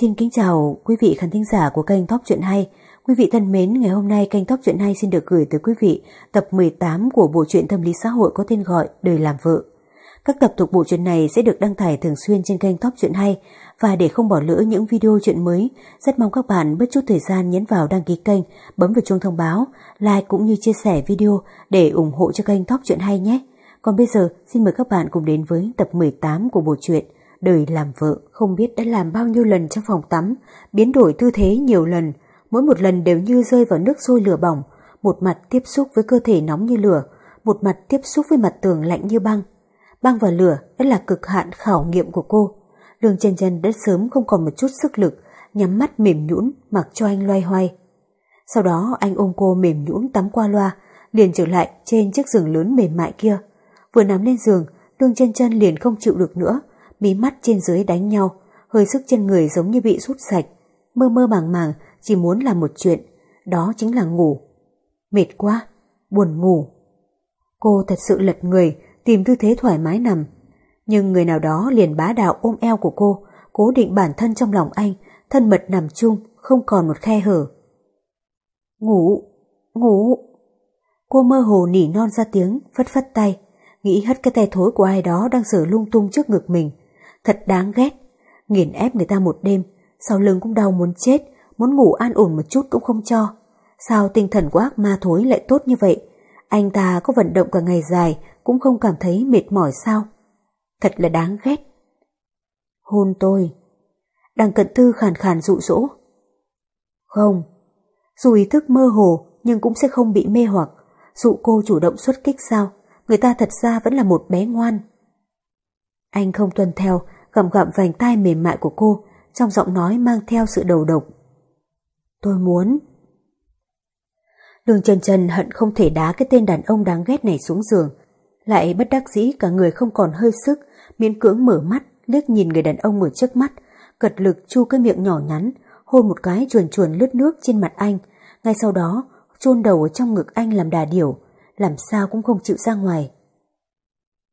Xin kính chào quý vị khán thính giả của kênh Top Chuyện Hay. Quý vị thân mến, ngày hôm nay kênh Top Chuyện Hay xin được gửi tới quý vị tập 18 của bộ truyện tâm lý xã hội có tên gọi Đời làm vợ. Các tập thuộc bộ truyện này sẽ được đăng tải thường xuyên trên kênh Top Chuyện Hay và để không bỏ lỡ những video chuyện mới, rất mong các bạn bớt chút thời gian nhấn vào đăng ký kênh, bấm vào chuông thông báo, like cũng như chia sẻ video để ủng hộ cho kênh Top Chuyện Hay nhé. Còn bây giờ, xin mời các bạn cùng đến với tập 18 của bộ truyện Đời làm vợ không biết đã làm bao nhiêu lần trong phòng tắm, biến đổi tư thế nhiều lần, mỗi một lần đều như rơi vào nước sôi lửa bỏng, một mặt tiếp xúc với cơ thể nóng như lửa, một mặt tiếp xúc với mặt tường lạnh như băng. Băng và lửa đã là cực hạn khảo nghiệm của cô. Lương chân chân đã sớm không còn một chút sức lực, nhắm mắt mềm nhũn mặc cho anh loay hoay. Sau đó anh ôm cô mềm nhũn tắm qua loa, liền trở lại trên chiếc giường lớn mềm mại kia. Vừa nằm lên giường, Lương chân chân liền không chịu được nữa, mí mắt trên dưới đánh nhau, hơi sức trên người giống như bị rút sạch. Mơ mơ màng màng chỉ muốn làm một chuyện, đó chính là ngủ. Mệt quá, buồn ngủ. Cô thật sự lật người, tìm tư thế thoải mái nằm. Nhưng người nào đó liền bá đạo ôm eo của cô, cố định bản thân trong lòng anh, thân mật nằm chung, không còn một khe hở. Ngủ, ngủ. Cô mơ hồ nỉ non ra tiếng, phất phất tay, nghĩ hất cái tay thối của ai đó đang sờ lung tung trước ngực mình. Thật đáng ghét, nghiền ép người ta một đêm, sau lưng cũng đau muốn chết, muốn ngủ an ổn một chút cũng không cho. Sao tinh thần của ác ma thối lại tốt như vậy? Anh ta có vận động cả ngày dài cũng không cảm thấy mệt mỏi sao? Thật là đáng ghét. Hôn tôi. Đằng cận tư khàn khàn dụ dỗ. Không, dù ý thức mơ hồ nhưng cũng sẽ không bị mê hoặc. Dụ cô chủ động xuất kích sao? Người ta thật ra vẫn là một bé ngoan. Anh không tuân theo, gặm gặm vành tai mềm mại của cô, trong giọng nói mang theo sự đầu độc. Tôi muốn. Đường Trần Trần hận không thể đá cái tên đàn ông đáng ghét này xuống giường, lại bất đắc dĩ cả người không còn hơi sức, miễn cưỡng mở mắt, liếc nhìn người đàn ông ở trước mắt, cật lực chu cái miệng nhỏ nhắn, hôn một cái chuồn chuồn lướt nước trên mặt anh, ngay sau đó chôn đầu ở trong ngực anh làm đà điểu, làm sao cũng không chịu ra ngoài.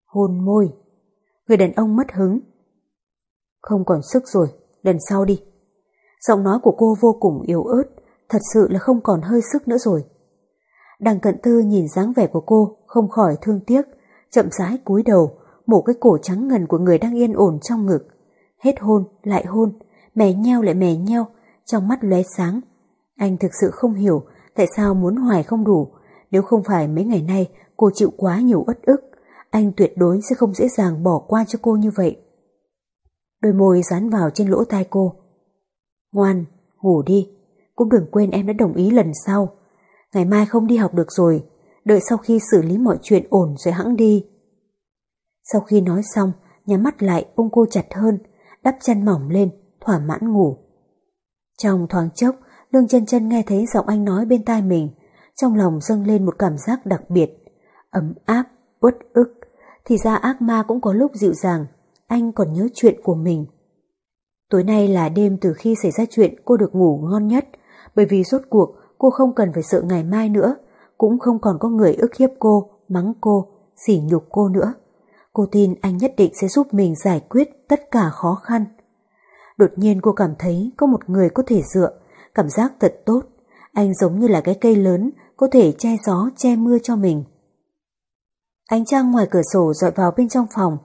Hôn môi. Người đàn ông mất hứng. Không còn sức rồi, lần sau đi. Giọng nói của cô vô cùng yếu ớt, thật sự là không còn hơi sức nữa rồi. Đằng cận tư nhìn dáng vẻ của cô, không khỏi thương tiếc, chậm rãi cúi đầu, mổ cái cổ trắng ngần của người đang yên ổn trong ngực. Hết hôn, lại hôn, mè nheo lại mè nheo, trong mắt lóe sáng. Anh thực sự không hiểu tại sao muốn hoài không đủ, nếu không phải mấy ngày nay cô chịu quá nhiều uất ức, anh tuyệt đối sẽ không dễ dàng bỏ qua cho cô như vậy. Đôi môi dán vào trên lỗ tai cô. Ngoan, ngủ đi, cũng đừng quên em đã đồng ý lần sau. Ngày mai không đi học được rồi, đợi sau khi xử lý mọi chuyện ổn rồi hãng đi. Sau khi nói xong, nhắm mắt lại ôm cô chặt hơn, đắp chân mỏng lên, thỏa mãn ngủ. Trong thoáng chốc, Lương chân chân nghe thấy giọng anh nói bên tai mình, trong lòng dâng lên một cảm giác đặc biệt, ấm áp, uất ức. Thì ra ác ma cũng có lúc dịu dàng, anh còn nhớ chuyện của mình. Tối nay là đêm từ khi xảy ra chuyện cô được ngủ ngon nhất, bởi vì rốt cuộc cô không cần phải sợ ngày mai nữa, cũng không còn có người ức hiếp cô, mắng cô, sỉ nhục cô nữa. Cô tin anh nhất định sẽ giúp mình giải quyết tất cả khó khăn. Đột nhiên cô cảm thấy có một người có thể dựa, cảm giác thật tốt. Anh giống như là cái cây lớn, có thể che gió, che mưa cho mình. Ánh trăng ngoài cửa sổ dọi vào bên trong phòng,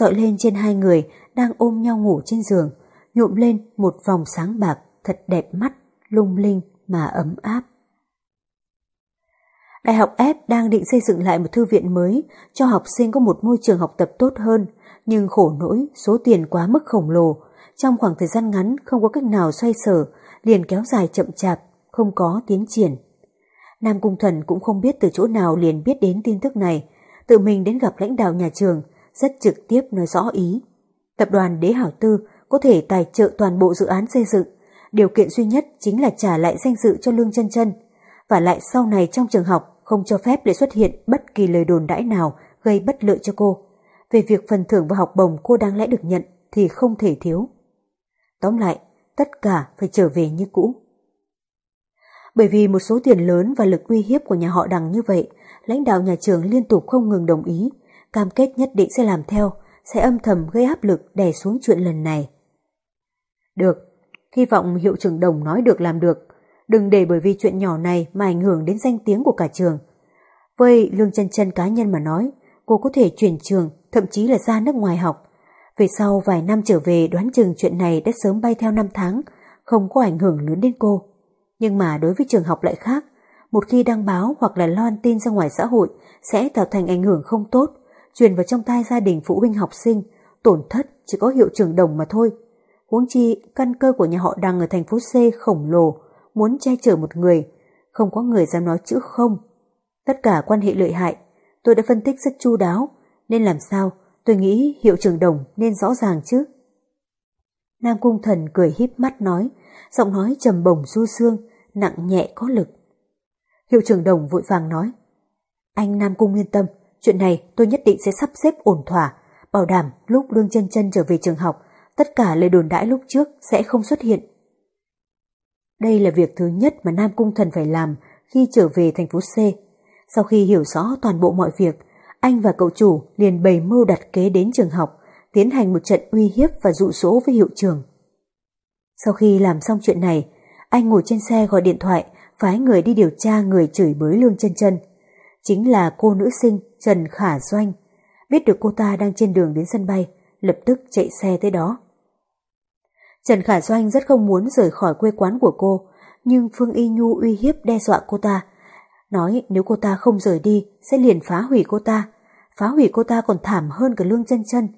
dọi lên trên hai người đang ôm nhau ngủ trên giường, nhuộm lên một vòng sáng bạc thật đẹp mắt, lung linh mà ấm áp. Đại học F đang định xây dựng lại một thư viện mới cho học sinh có một môi trường học tập tốt hơn, nhưng khổ nỗi số tiền quá mức khổng lồ, trong khoảng thời gian ngắn không có cách nào xoay sở, liền kéo dài chậm chạp, không có tiến triển. Nam Cung Thần cũng không biết từ chỗ nào liền biết đến tin tức này, tự mình đến gặp lãnh đạo nhà trường, rất trực tiếp nói rõ ý. Tập đoàn Đế Hảo Tư có thể tài trợ toàn bộ dự án xây dựng, điều kiện duy nhất chính là trả lại danh dự cho Lương chân chân và lại sau này trong trường học không cho phép để xuất hiện bất kỳ lời đồn đãi nào gây bất lợi cho cô. Về việc phần thưởng và học bổng cô đáng lẽ được nhận thì không thể thiếu. Tóm lại, tất cả phải trở về như cũ. Bởi vì một số tiền lớn và lực uy hiếp của nhà họ đằng như vậy, lãnh đạo nhà trường liên tục không ngừng đồng ý, cam kết nhất định sẽ làm theo, sẽ âm thầm gây áp lực đè xuống chuyện lần này. Được, Hy vọng hiệu trưởng đồng nói được làm được. Đừng để bởi vì chuyện nhỏ này mà ảnh hưởng đến danh tiếng của cả trường. Với lương chân chân cá nhân mà nói, cô có thể chuyển trường, thậm chí là ra nước ngoài học. Về sau vài năm trở về đoán chừng chuyện này đã sớm bay theo năm tháng, không có ảnh hưởng lớn đến cô. Nhưng mà đối với trường học lại khác, một khi đăng báo hoặc là loan tin ra ngoài xã hội sẽ tạo thành ảnh hưởng không tốt, truyền vào trong tai gia đình phụ huynh học sinh, tổn thất chỉ có hiệu trưởng đồng mà thôi. Huống chi, căn cơ của nhà họ đang ở thành phố C khổng lồ, muốn che chở một người, không có người dám nói chữ không. Tất cả quan hệ lợi hại, tôi đã phân tích rất chu đáo, nên làm sao tôi nghĩ hiệu trưởng đồng nên rõ ràng chứ. Nam Cung Thần cười híp mắt nói, giọng nói trầm bổng du sương nặng nhẹ có lực. Hiệu trưởng đồng vội vàng nói, anh Nam Cung yên tâm, chuyện này tôi nhất định sẽ sắp xếp ổn thỏa, bảo đảm lúc Lương chân chân trở về trường học, tất cả lời đồn đãi lúc trước sẽ không xuất hiện. Đây là việc thứ nhất mà Nam Cung Thần phải làm khi trở về thành phố C. Sau khi hiểu rõ toàn bộ mọi việc, anh và cậu chủ liền bày mưu đặt kế đến trường học, tiến hành một trận uy hiếp và dụ dỗ với hiệu trường. Sau khi làm xong chuyện này, anh ngồi trên xe gọi điện thoại, phái người đi điều tra người chửi bới Lương chân chân. Chính là cô nữ sinh Trần Khả Doanh. Biết được cô ta đang trên đường đến sân bay, lập tức chạy xe tới đó. Trần Khả Doanh rất không muốn rời khỏi quê quán của cô, nhưng Phương Y Nhu uy hiếp đe dọa cô ta. Nói nếu cô ta không rời đi, sẽ liền phá hủy cô ta. Phá hủy cô ta còn thảm hơn cả lương chân chân,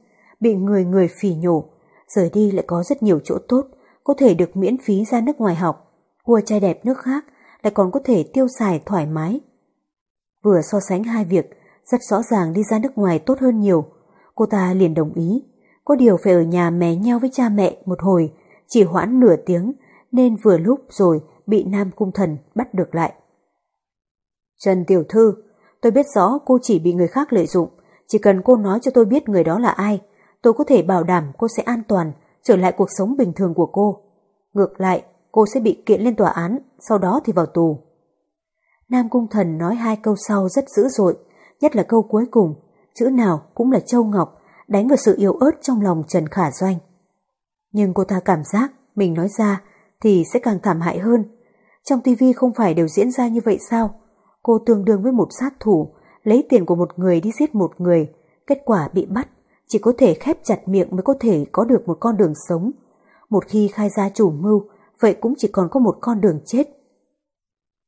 bị người người phỉ nhổ. Rời đi lại có rất nhiều chỗ tốt, có thể được miễn phí ra nước ngoài học, cua trai đẹp nước khác, lại còn có thể tiêu xài thoải mái. Vừa so sánh hai việc, rất rõ ràng đi ra nước ngoài tốt hơn nhiều. Cô ta liền đồng ý, có điều phải ở nhà mé nhau với cha mẹ một hồi, chỉ hoãn nửa tiếng nên vừa lúc rồi bị Nam Cung Thần bắt được lại. Trần Tiểu Thư, tôi biết rõ cô chỉ bị người khác lợi dụng, chỉ cần cô nói cho tôi biết người đó là ai, tôi có thể bảo đảm cô sẽ an toàn, trở lại cuộc sống bình thường của cô. Ngược lại, cô sẽ bị kiện lên tòa án, sau đó thì vào tù. Nam Cung Thần nói hai câu sau rất dữ dội, nhất là câu cuối cùng, chữ nào cũng là Châu Ngọc, đánh vào sự yếu ớt trong lòng Trần Khả Doanh. Nhưng cô ta cảm giác mình nói ra thì sẽ càng thảm hại hơn. Trong tivi không phải đều diễn ra như vậy sao? Cô tương đương với một sát thủ, lấy tiền của một người đi giết một người, kết quả bị bắt, chỉ có thể khép chặt miệng mới có thể có được một con đường sống. Một khi khai ra chủ mưu, vậy cũng chỉ còn có một con đường chết.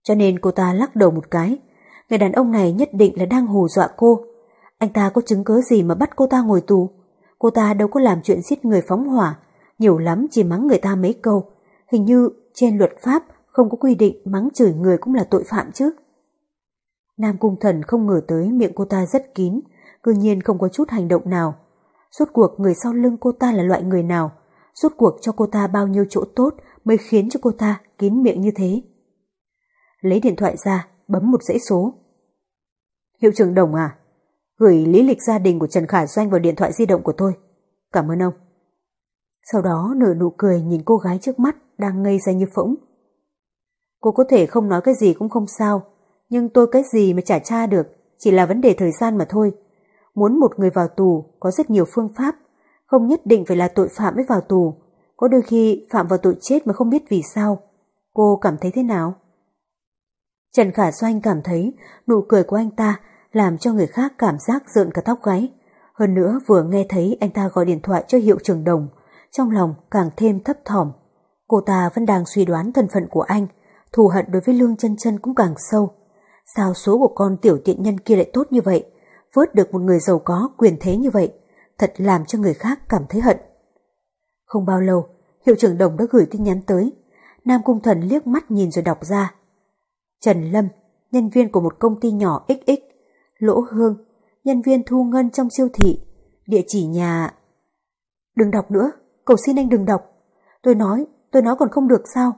Cho nên cô ta lắc đầu một cái, người đàn ông này nhất định là đang hù dọa cô. Anh ta có chứng cớ gì mà bắt cô ta ngồi tù? Cô ta đâu có làm chuyện giết người phóng hỏa, nhiều lắm chỉ mắng người ta mấy câu. Hình như trên luật pháp không có quy định mắng chửi người cũng là tội phạm chứ. Nam Cung Thần không ngờ tới miệng cô ta rất kín, cư nhiên không có chút hành động nào. Suốt cuộc người sau lưng cô ta là loại người nào? Suốt cuộc cho cô ta bao nhiêu chỗ tốt mới khiến cho cô ta kín miệng như thế? Lấy điện thoại ra, bấm một dãy số. Hiệu trưởng Đồng à? Gửi lý lịch gia đình của Trần Khải Doanh vào điện thoại di động của tôi. Cảm ơn ông. Sau đó nở nụ cười nhìn cô gái trước mắt đang ngây ra như phỗng. Cô có thể không nói cái gì cũng không sao, nhưng tôi cái gì mà trả tra được, chỉ là vấn đề thời gian mà thôi. Muốn một người vào tù có rất nhiều phương pháp, không nhất định phải là tội phạm mới vào tù. Có đôi khi phạm vào tội chết mà không biết vì sao. Cô cảm thấy thế nào? Trần Khả Doanh cảm thấy nụ cười của anh ta làm cho người khác cảm giác rợn cả tóc gáy. Hơn nữa vừa nghe thấy anh ta gọi điện thoại cho hiệu trưởng đồng, trong lòng càng thêm thấp thỏm. Cô ta vẫn đang suy đoán thân phận của anh, thù hận đối với Lương chân chân cũng càng sâu. Sao số của con tiểu tiện nhân kia lại tốt như vậy? Vớt được một người giàu có quyền thế như vậy, thật làm cho người khác cảm thấy hận. Không bao lâu, hiệu trưởng đồng đã gửi tin nhắn tới. Nam Cung Thần liếc mắt nhìn rồi đọc ra. Trần Lâm, nhân viên của một công ty nhỏ XX, Lỗ Hương, nhân viên thu ngân trong siêu thị, địa chỉ nhà... Đừng đọc nữa, cầu xin anh đừng đọc. Tôi nói, tôi nói còn không được sao?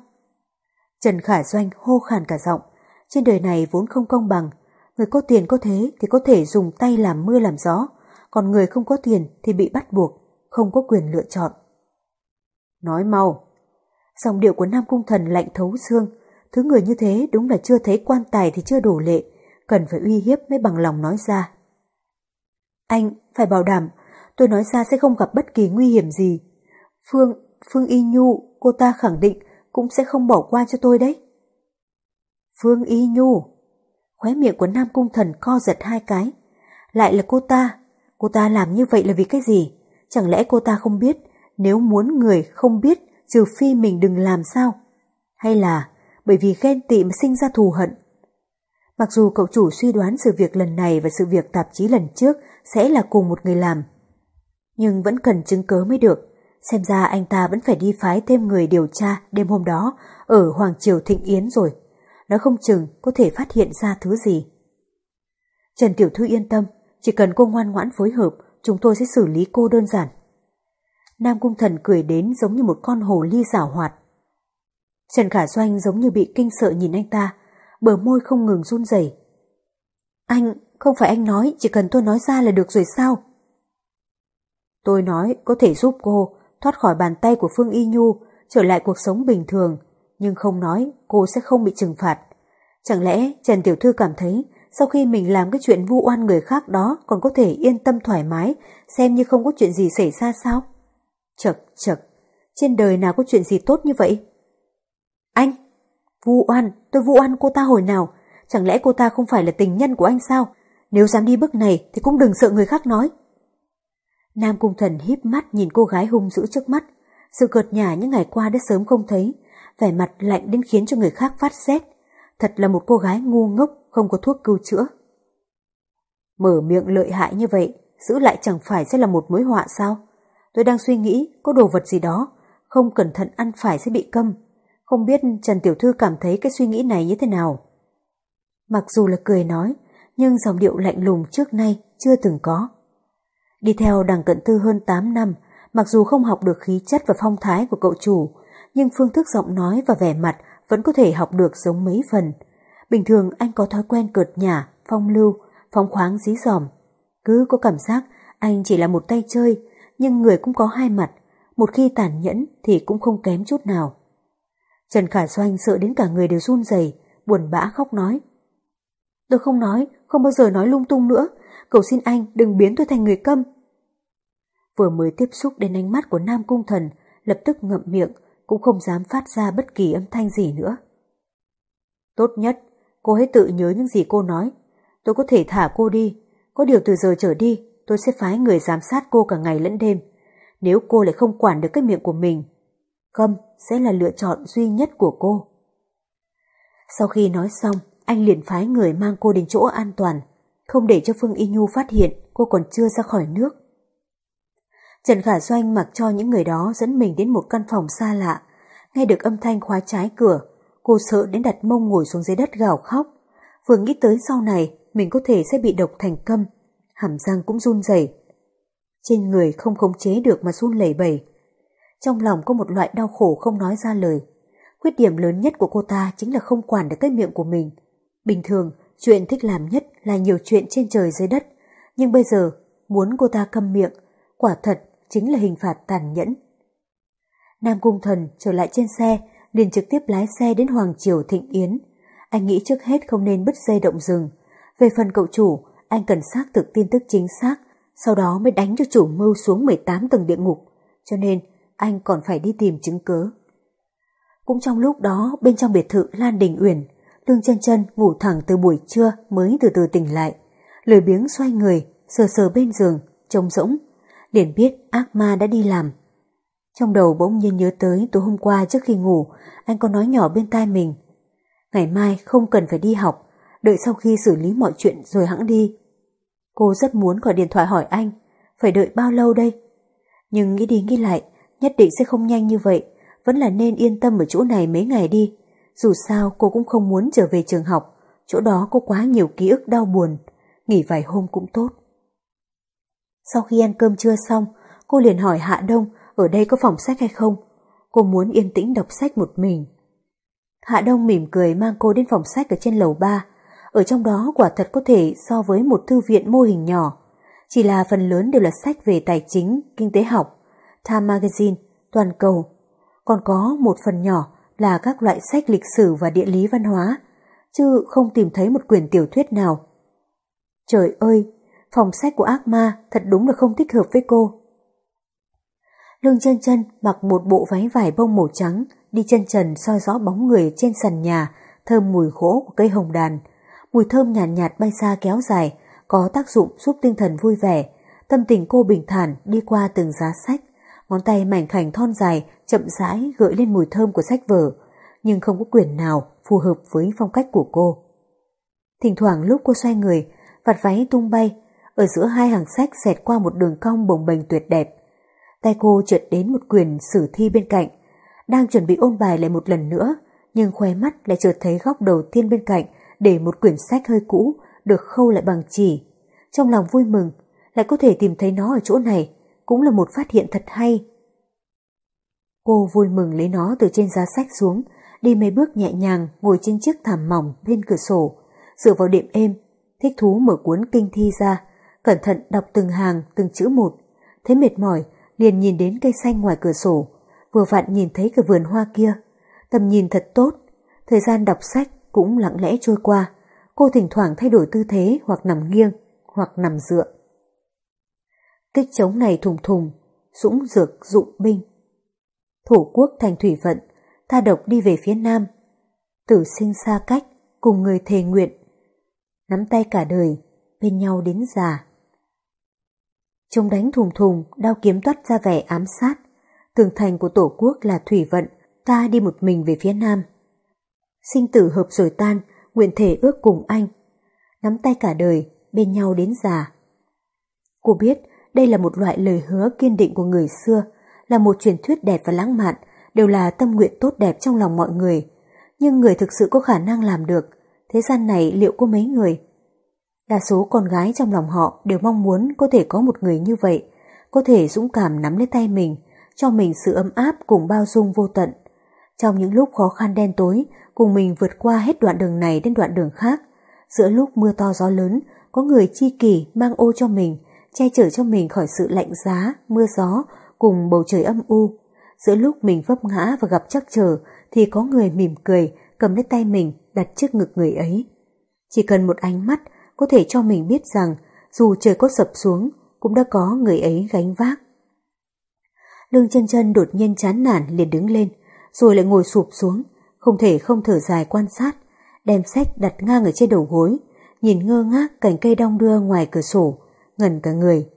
Trần Khả Doanh hô khàn cả giọng. Trên đời này vốn không công bằng. Người có tiền có thế thì có thể dùng tay làm mưa làm gió. Còn người không có tiền thì bị bắt buộc, không có quyền lựa chọn. Nói mau. Dòng điệu của Nam Cung Thần lạnh thấu xương. Thứ người như thế đúng là chưa thấy quan tài thì chưa đổ lệ. Cần phải uy hiếp mới bằng lòng nói ra. Anh phải bảo đảm, tôi nói ra sẽ không gặp bất kỳ nguy hiểm gì. Phương, Phương Y Nhu, cô ta khẳng định cũng sẽ không bỏ qua cho tôi đấy. Phương Y Nhu, khóe miệng của Nam Cung Thần co giật hai cái. Lại là cô ta, cô ta làm như vậy là vì cái gì? Chẳng lẽ cô ta không biết, nếu muốn người không biết, trừ phi mình đừng làm sao? Hay là bởi vì ghen tị mà sinh ra thù hận? Mặc dù cậu chủ suy đoán sự việc lần này và sự việc tạp chí lần trước sẽ là cùng một người làm, nhưng vẫn cần chứng cớ mới được. Xem ra anh ta vẫn phải đi phái thêm người điều tra đêm hôm đó ở Hoàng Triều Thịnh Yến rồi. Nó không chừng có thể phát hiện ra thứ gì. Trần Tiểu Thư yên tâm, chỉ cần cô ngoan ngoãn phối hợp, chúng tôi sẽ xử lý cô đơn giản. Nam Cung Thần cười đến giống như một con hồ ly giả hoạt. Trần Khả Doanh giống như bị kinh sợ nhìn anh ta, bờ môi không ngừng run rẩy. Anh, không phải anh nói chỉ cần tôi nói ra là được rồi sao? Tôi nói có thể giúp cô thoát khỏi bàn tay của Phương Y Nhu, trở lại cuộc sống bình thường, nhưng không nói cô sẽ không bị trừng phạt. Chẳng lẽ Trần Tiểu Thư cảm thấy sau khi mình làm cái chuyện vu oan người khác đó còn có thể yên tâm thoải mái, xem như không có chuyện gì xảy ra sao? Chật, chật, trên đời nào có chuyện gì tốt như vậy? Anh, vu oan, tôi vu oan cô ta hồi nào? Chẳng lẽ cô ta không phải là tình nhân của anh sao? Nếu dám đi bước này thì cũng đừng sợ người khác nói. Nam Cung Thần híp mắt nhìn cô gái hung dữ trước mắt. Sự cợt nhả những ngày qua đã sớm không thấy, vẻ mặt lạnh đến khiến cho người khác phát rét. Thật là một cô gái ngu ngốc, không có thuốc cứu chữa. Mở miệng lợi hại như vậy, giữ lại chẳng phải sẽ là một mối họa sao? Tôi đang suy nghĩ có đồ vật gì đó, không cẩn thận ăn phải sẽ bị câm. Không biết Trần Tiểu Thư cảm thấy cái suy nghĩ này như thế nào? Mặc dù là cười nói, nhưng dòng điệu lạnh lùng trước nay chưa từng có. Đi theo đằng cận tư hơn 8 năm, mặc dù không học được khí chất và phong thái của cậu chủ, nhưng phương thức giọng nói và vẻ mặt vẫn có thể học được giống mấy phần. Bình thường anh có thói quen cợt nhả, phong lưu, phóng khoáng dí dỏm. Cứ có cảm giác anh chỉ là một tay chơi, nhưng người cũng có hai mặt, một khi tàn nhẫn thì cũng không kém chút nào. Trần Khả Doanh sợ đến cả người đều run rẩy, buồn bã khóc nói. Tôi không nói, không bao giờ nói lung tung nữa, cầu xin anh đừng biến tôi thành người câm. Vừa mới tiếp xúc đến ánh mắt của Nam Cung Thần, lập tức ngậm miệng, cũng không dám phát ra bất kỳ âm thanh gì nữa. Tốt nhất, cô hãy tự nhớ những gì cô nói. Tôi có thể thả cô đi, có điều từ giờ trở đi, tôi sẽ phái người giám sát cô cả ngày lẫn đêm. Nếu cô lại không quản được cái miệng của mình, câm sẽ là lựa chọn duy nhất của cô. Sau khi nói xong, anh liền phái người mang cô đến chỗ an toàn, không để cho Phương Y Nhu phát hiện cô còn chưa ra khỏi nước. Trần Khả Doanh mặc cho những người đó dẫn mình đến một căn phòng xa lạ. Nghe được âm thanh khóa trái cửa, cô sợ đến đặt mông ngồi xuống dưới đất gào khóc. Vừa nghĩ tới sau này mình có thể sẽ bị độc thành câm, hàm răng cũng run rẩy. Trên người không khống chế được mà run lẩy bẩy. Trong lòng có một loại đau khổ không nói ra lời. Khuyết điểm lớn nhất của cô ta chính là không quản được cái miệng của mình. Bình thường, chuyện thích làm nhất là nhiều chuyện trên trời dưới đất. Nhưng bây giờ, muốn cô ta câm miệng, quả thật chính là hình phạt tàn nhẫn. Nam Cung Thần trở lại trên xe, liền trực tiếp lái xe đến Hoàng Triều Thịnh Yến. Anh nghĩ trước hết không nên bứt dây động rừng. Về phần cậu chủ, anh cần xác thực tin tức chính xác, sau đó mới đánh cho chủ mưu xuống 18 tầng địa ngục. Cho nên, anh còn phải đi tìm chứng cứ Cũng trong lúc đó, bên trong biệt thự Lan Đình Uyển, Lương chân chân ngủ thẳng từ buổi trưa mới từ từ tỉnh lại. Lười biếng xoay người, sờ sờ bên giường, trông rỗng, liền biết ác ma đã đi làm. Trong đầu bỗng nhiên nhớ tới tối hôm qua trước khi ngủ, anh có nói nhỏ bên tai mình. Ngày mai không cần phải đi học, đợi sau khi xử lý mọi chuyện rồi hãng đi. Cô rất muốn gọi điện thoại hỏi anh, phải đợi bao lâu đây? Nhưng nghĩ đi nghĩ lại, nhất định sẽ không nhanh như vậy, vẫn là nên yên tâm ở chỗ này mấy ngày đi. Dù sao cô cũng không muốn trở về trường học, chỗ đó có quá nhiều ký ức đau buồn, nghỉ vài hôm cũng tốt. Sau khi ăn cơm trưa xong, cô liền hỏi Hạ Đông ở đây có phòng sách hay không. Cô muốn yên tĩnh đọc sách một mình. Hạ Đông mỉm cười mang cô đến phòng sách ở trên lầu 3. Ở trong đó quả thật có thể so với một thư viện mô hình nhỏ. Chỉ là phần lớn đều là sách về tài chính, kinh tế học, Time Magazine, toàn cầu. Còn có một phần nhỏ là các loại sách lịch sử và địa lý văn hóa, chứ không tìm thấy một quyển tiểu thuyết nào. Trời ơi, phòng sách của ác ma thật đúng là không thích hợp với cô. Lương chân chân mặc một bộ váy vải bông màu trắng, đi chân trần soi rõ bóng người trên sàn nhà, thơm mùi gỗ của cây hồng đàn. Mùi thơm nhàn nhạt, nhạt bay xa kéo dài, có tác dụng giúp tinh thần vui vẻ. Tâm tình cô bình thản đi qua từng giá sách, ngón tay mảnh khảnh thon dài chậm rãi gợi lên mùi thơm của sách vở, nhưng không có quyển nào phù hợp với phong cách của cô. Thỉnh thoảng lúc cô xoay người, vạt váy tung bay, ở giữa hai hàng sách xẹt qua một đường cong bồng bềnh tuyệt đẹp. Tay cô trượt đến một quyển sử thi bên cạnh, đang chuẩn bị ôn bài lại một lần nữa, nhưng khoe mắt lại chợt thấy góc đầu tiên bên cạnh để một quyển sách hơi cũ được khâu lại bằng chỉ. Trong lòng vui mừng, lại có thể tìm thấy nó ở chỗ này, cũng là một phát hiện thật hay. Cô vui mừng lấy nó từ trên giá sách xuống, đi mấy bước nhẹ nhàng ngồi trên chiếc thảm mỏng bên cửa sổ, dựa vào đệm êm, thích thú mở cuốn kinh thi ra, cẩn thận đọc từng hàng, từng chữ một. Thấy mệt mỏi, liền nhìn đến cây xanh ngoài cửa sổ, vừa vặn nhìn thấy cái vườn hoa kia. Tầm nhìn thật tốt, thời gian đọc sách cũng lặng lẽ trôi qua. Cô thỉnh thoảng thay đổi tư thế hoặc nằm nghiêng, hoặc nằm dựa. Kích chống này thùng thùng, dũng dược dụng binh. Thổ quốc thành thủy vận, ta độc đi về phía nam. Tử sinh xa cách, cùng người thề nguyện. Nắm tay cả đời, bên nhau đến già. Chống đánh thùng thùng, đao kiếm toát ra vẻ ám sát. Tường thành của tổ quốc là thủy vận, ta đi một mình về phía nam. Sinh tử hợp rồi tan, nguyện thể ước cùng anh. Nắm tay cả đời, bên nhau đến già. Cô biết đây là một loại lời hứa kiên định của người xưa, là một truyền thuyết đẹp và lãng mạn, đều là tâm nguyện tốt đẹp trong lòng mọi người. Nhưng người thực sự có khả năng làm được, thế gian này liệu có mấy người? Đa số con gái trong lòng họ đều mong muốn có thể có một người như vậy, có thể dũng cảm nắm lấy tay mình, cho mình sự ấm áp cùng bao dung vô tận. Trong những lúc khó khăn đen tối, cùng mình vượt qua hết đoạn đường này đến đoạn đường khác, giữa lúc mưa to gió lớn, có người chi kỷ mang ô cho mình, che chở cho mình khỏi sự lạnh giá, mưa gió cùng bầu trời âm u. Giữa lúc mình vấp ngã và gặp chắc trở thì có người mỉm cười, cầm lấy tay mình đặt trước ngực người ấy. Chỉ cần một ánh mắt có thể cho mình biết rằng dù trời có sập xuống cũng đã có người ấy gánh vác. Lương chân chân đột nhiên chán nản liền đứng lên, rồi lại ngồi sụp xuống, không thể không thở dài quan sát, đem sách đặt ngang ở trên đầu gối, nhìn ngơ ngác cành cây đong đưa ngoài cửa sổ, ngẩn cả người.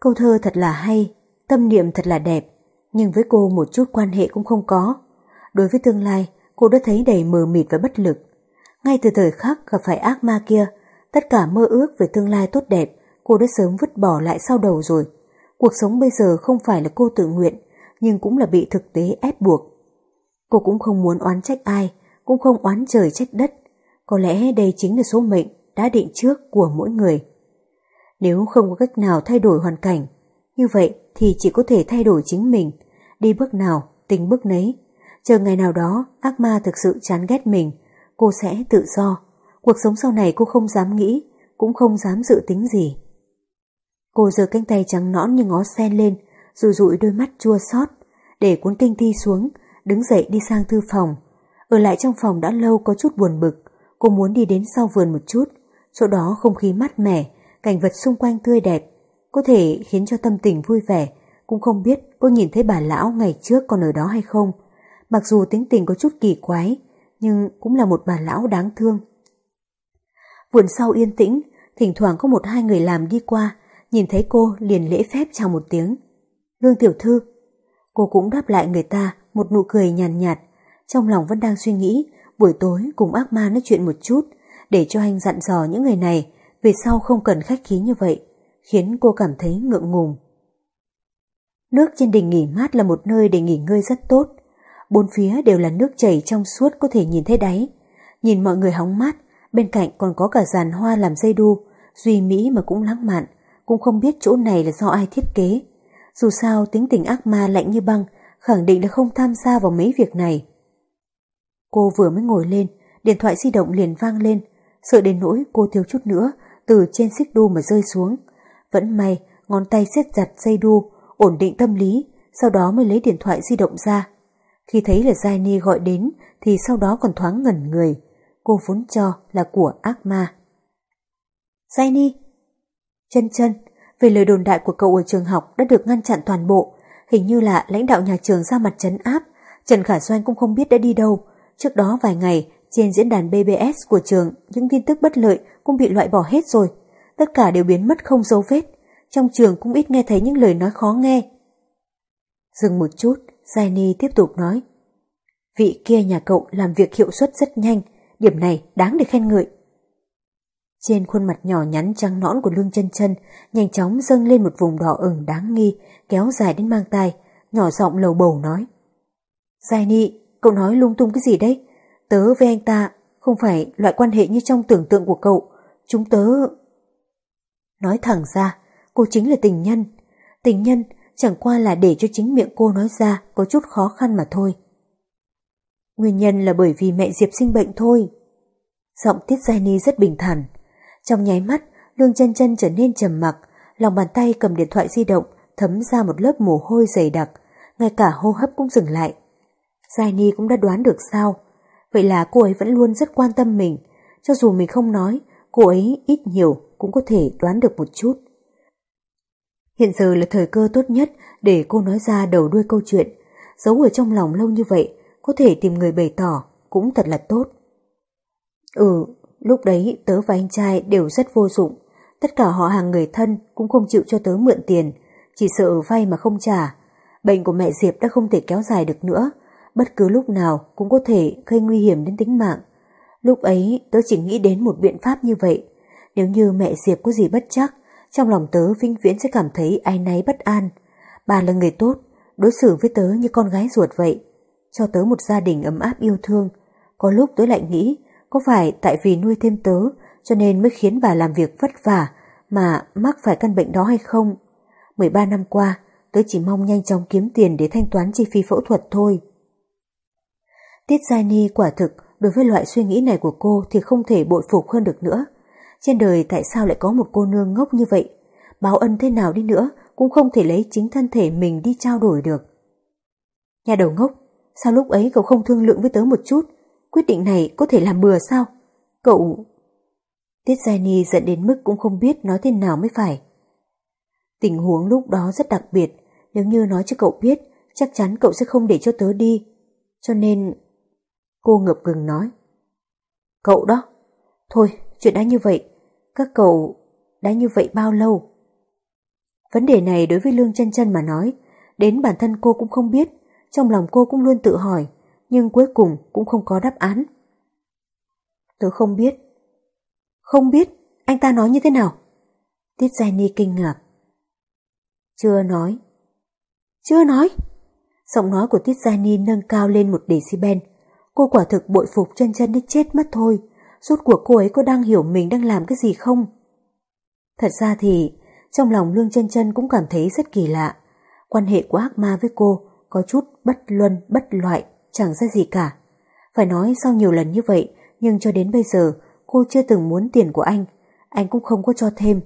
Câu thơ thật là hay, tâm niệm thật là đẹp, nhưng với cô một chút quan hệ cũng không có. Đối với tương lai, cô đã thấy đầy mờ mịt và bất lực. Ngay từ thời khắc gặp phải ác ma kia, tất cả mơ ước về tương lai tốt đẹp, cô đã sớm vứt bỏ lại sau đầu rồi. Cuộc sống bây giờ không phải là cô tự nguyện, nhưng cũng là bị thực tế ép buộc. Cô cũng không muốn oán trách ai, cũng không oán trời trách đất. Có lẽ đây chính là số mệnh đã định trước của mỗi người. Nếu không có cách nào thay đổi hoàn cảnh, như vậy thì chỉ có thể thay đổi chính mình, đi bước nào, tính bước nấy. Chờ ngày nào đó, ác ma thực sự chán ghét mình, cô sẽ tự do. Cuộc sống sau này cô không dám nghĩ, cũng không dám dự tính gì. Cô giơ cánh tay trắng nõn như ngó sen lên, rụi rụi đôi mắt chua xót để cuốn kinh thi xuống, đứng dậy đi sang thư phòng. Ở lại trong phòng đã lâu có chút buồn bực, cô muốn đi đến sau vườn một chút, chỗ đó không khí mát mẻ, cảnh vật xung quanh tươi đẹp, có thể khiến cho tâm tình vui vẻ, cũng không biết cô nhìn thấy bà lão ngày trước còn ở đó hay không. Mặc dù tính tình có chút kỳ quái, nhưng cũng là một bà lão đáng thương. Vườn sau yên tĩnh, thỉnh thoảng có một hai người làm đi qua, nhìn thấy cô liền lễ phép chào một tiếng. Lương tiểu thư, cô cũng đáp lại người ta một nụ cười nhàn nhạt, nhạt, trong lòng vẫn đang suy nghĩ buổi tối cùng ác ma nói chuyện một chút để cho anh dặn dò những người này về sau không cần khách khí như vậy, khiến cô cảm thấy ngượng ngùng. Nước trên đỉnh nghỉ mát là một nơi để nghỉ ngơi rất tốt. Bốn phía đều là nước chảy trong suốt có thể nhìn thấy đáy. Nhìn mọi người hóng mát, bên cạnh còn có cả giàn hoa làm dây đu, duy mỹ mà cũng lãng mạn, cũng không biết chỗ này là do ai thiết kế. Dù sao tính tình ác ma lạnh như băng, khẳng định là không tham gia vào mấy việc này. Cô vừa mới ngồi lên, điện thoại di động liền vang lên, sợ đến nỗi cô thiếu chút nữa từ trên xích đu mà rơi xuống. Vẫn may, ngón tay siết chặt dây đu, ổn định tâm lý, sau đó mới lấy điện thoại di động ra. Khi thấy là Giai Ni gọi đến thì sau đó còn thoáng ngẩn người. Cô vốn cho là của ác ma. Giai Ni! Chân chân, về lời đồn đại của cậu ở trường học đã được ngăn chặn toàn bộ. Hình như là lãnh đạo nhà trường ra mặt trấn áp, Trần Khả Doanh cũng không biết đã đi đâu. Trước đó vài ngày, trên diễn đàn BBS của trường, những tin tức bất lợi cũng bị loại bỏ hết rồi. Tất cả đều biến mất không dấu vết. Trong trường cũng ít nghe thấy những lời nói khó nghe. Dừng một chút, Zaini tiếp tục nói. Vị kia nhà cậu làm việc hiệu suất rất nhanh, điểm này đáng để khen ngợi. Trên khuôn mặt nhỏ nhắn trắng nõn của Lương chân chân nhanh chóng dâng lên một vùng đỏ ửng đáng nghi, kéo dài đến mang tai, nhỏ giọng lầu bầu nói. Zaini, cậu nói lung tung cái gì đấy? Tớ với anh ta không phải loại quan hệ như trong tưởng tượng của cậu. Chúng tớ... Nói thẳng ra, cô chính là tình nhân. Tình nhân chẳng qua là để cho chính miệng cô nói ra có chút khó khăn mà thôi. Nguyên nhân là bởi vì mẹ Diệp sinh bệnh thôi. Giọng Tiết Giai Ni rất bình thản. Trong nháy mắt, Lương chân chân trở nên trầm mặc, lòng bàn tay cầm điện thoại di động thấm ra một lớp mồ hôi dày đặc, ngay cả hô hấp cũng dừng lại. Giai Ni cũng đã đoán được sao. Vậy là cô ấy vẫn luôn rất quan tâm mình, cho dù mình không nói, cô ấy ít nhiều cũng có thể đoán được một chút. Hiện giờ là thời cơ tốt nhất để cô nói ra đầu đuôi câu chuyện, giấu ở trong lòng lâu như vậy, có thể tìm người bày tỏ cũng thật là tốt. Ừ, lúc đấy tớ và anh trai đều rất vô dụng, tất cả họ hàng người thân cũng không chịu cho tớ mượn tiền, chỉ sợ vay mà không trả. Bệnh của mẹ Diệp đã không thể kéo dài được nữa, bất cứ lúc nào cũng có thể gây nguy hiểm đến tính mạng. Lúc ấy tớ chỉ nghĩ đến một biện pháp như vậy, nếu như mẹ Diệp có gì bất chắc, trong lòng tớ vinh viễn sẽ cảm thấy ai náy bất an. Bà là người tốt, đối xử với tớ như con gái ruột vậy, cho tớ một gia đình ấm áp yêu thương. Có lúc tớ lại nghĩ, có phải tại vì nuôi thêm tớ cho nên mới khiến bà làm việc vất vả mà mắc phải căn bệnh đó hay không? 13 năm qua, tớ chỉ mong nhanh chóng kiếm tiền để thanh toán chi phí phẫu thuật thôi. Tiết Gia Ni quả thực đối với loại suy nghĩ này của cô thì không thể bội phục hơn được nữa. Trên đời tại sao lại có một cô nương ngốc như vậy? Báo ân thế nào đi nữa cũng không thể lấy chính thân thể mình đi trao đổi được. Nhà đầu ngốc, sao lúc ấy cậu không thương lượng với tớ một chút? Quyết định này có thể làm bừa sao? Cậu... Tiết Giai Ni giận đến mức cũng không biết nói thế nào mới phải. Tình huống lúc đó rất đặc biệt, nếu như nói cho cậu biết, chắc chắn cậu sẽ không để cho tớ đi. Cho nên... Cô ngập ngừng nói. Cậu đó. Thôi, chuyện đã như vậy. Các cậu đã như vậy bao lâu? Vấn đề này đối với Lương chân chân mà nói, đến bản thân cô cũng không biết, trong lòng cô cũng luôn tự hỏi, nhưng cuối cùng cũng không có đáp án. Tớ không biết. Không biết, anh ta nói như thế nào? Tiết Giai Ni kinh ngạc. Chưa nói. Chưa nói? Giọng nói của Tiết Gia Ni nâng cao lên một decibel. Cô quả thực bội phục chân chân đến chết mất thôi. Rốt cuộc cô ấy có đang hiểu mình đang làm cái gì không? Thật ra thì trong lòng Lương chân chân cũng cảm thấy rất kỳ lạ. Quan hệ của ác ma với cô có chút bất luân bất loại, chẳng ra gì cả. Phải nói sau nhiều lần như vậy, nhưng cho đến bây giờ cô chưa từng muốn tiền của anh, anh cũng không có cho thêm.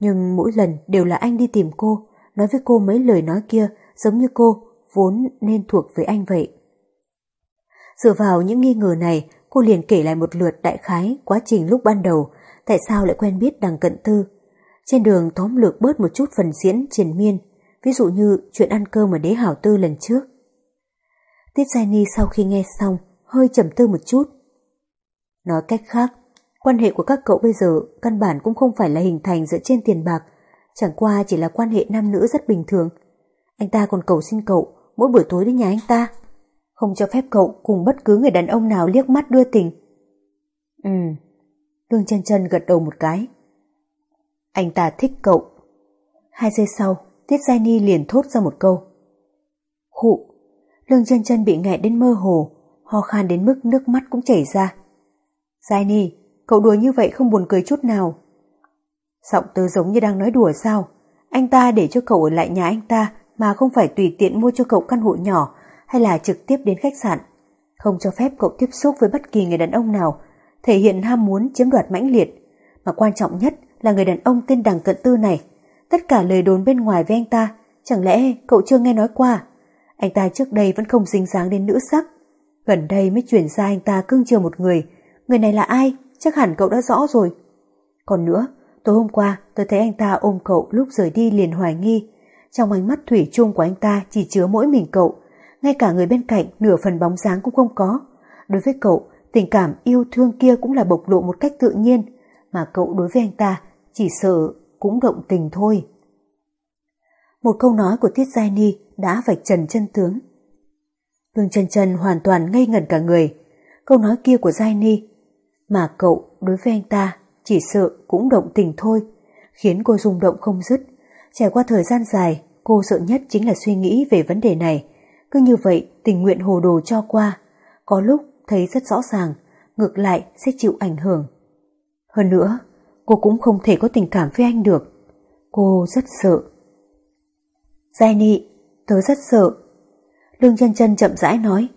Nhưng mỗi lần đều là anh đi tìm cô, nói với cô mấy lời nói kia giống như cô vốn nên thuộc với anh vậy. Dựa vào những nghi ngờ này, cô liền kể lại một lượt đại khái quá trình lúc ban đầu, tại sao lại quen biết đằng cận tư. Trên đường tóm lược bớt một chút phần diễn triền miên, ví dụ như chuyện ăn cơm ở đế hảo tư lần trước. Tiết Giai Ni sau khi nghe xong, hơi trầm tư một chút. Nói cách khác, quan hệ của các cậu bây giờ căn bản cũng không phải là hình thành dựa trên tiền bạc, chẳng qua chỉ là quan hệ nam nữ rất bình thường. Anh ta còn cầu xin cậu mỗi buổi tối đến nhà anh ta. Không cho phép cậu cùng bất cứ người đàn ông nào liếc mắt đưa tình. Ừ, Lương chân chân gật đầu một cái. Anh ta thích cậu. Hai giây sau, Tiết Giai Ni liền thốt ra một câu. Khụ, Lương chân chân bị nghẹn đến mơ hồ, ho khan đến mức nước mắt cũng chảy ra. Giai Ni, cậu đùa như vậy không buồn cười chút nào. Giọng tớ giống như đang nói đùa sao? Anh ta để cho cậu ở lại nhà anh ta mà không phải tùy tiện mua cho cậu căn hộ nhỏ hay là trực tiếp đến khách sạn. Không cho phép cậu tiếp xúc với bất kỳ người đàn ông nào, thể hiện ham muốn chiếm đoạt mãnh liệt. Mà quan trọng nhất là người đàn ông tên Đằng Cận Tư này. Tất cả lời đồn bên ngoài với anh ta, chẳng lẽ cậu chưa nghe nói qua? Anh ta trước đây vẫn không dính dáng đến nữ sắc. Gần đây mới chuyển ra anh ta cưng chiều một người. Người này là ai? Chắc hẳn cậu đã rõ rồi. Còn nữa, tối hôm qua tôi thấy anh ta ôm cậu lúc rời đi liền hoài nghi Trong ánh mắt thủy chung của anh ta chỉ chứa mỗi mình cậu, ngay cả người bên cạnh nửa phần bóng dáng cũng không có. Đối với cậu, tình cảm yêu thương kia cũng là bộc lộ một cách tự nhiên, mà cậu đối với anh ta chỉ sợ cũng động tình thôi. Một câu nói của Tiết Giai Ni đã vạch trần chân tướng. Lương chân chân hoàn toàn ngây ngẩn cả người. Câu nói kia của Giai Ni, mà cậu đối với anh ta chỉ sợ cũng động tình thôi, khiến cô rung động không dứt. Trải qua thời gian dài, cô sợ nhất chính là suy nghĩ về vấn đề này. Cứ như vậy, tình nguyện hồ đồ cho qua. Có lúc thấy rất rõ ràng, ngược lại sẽ chịu ảnh hưởng. Hơn nữa, cô cũng không thể có tình cảm với anh được. Cô rất sợ. Giai Nị, tớ rất sợ. Lương chân chân chậm rãi nói,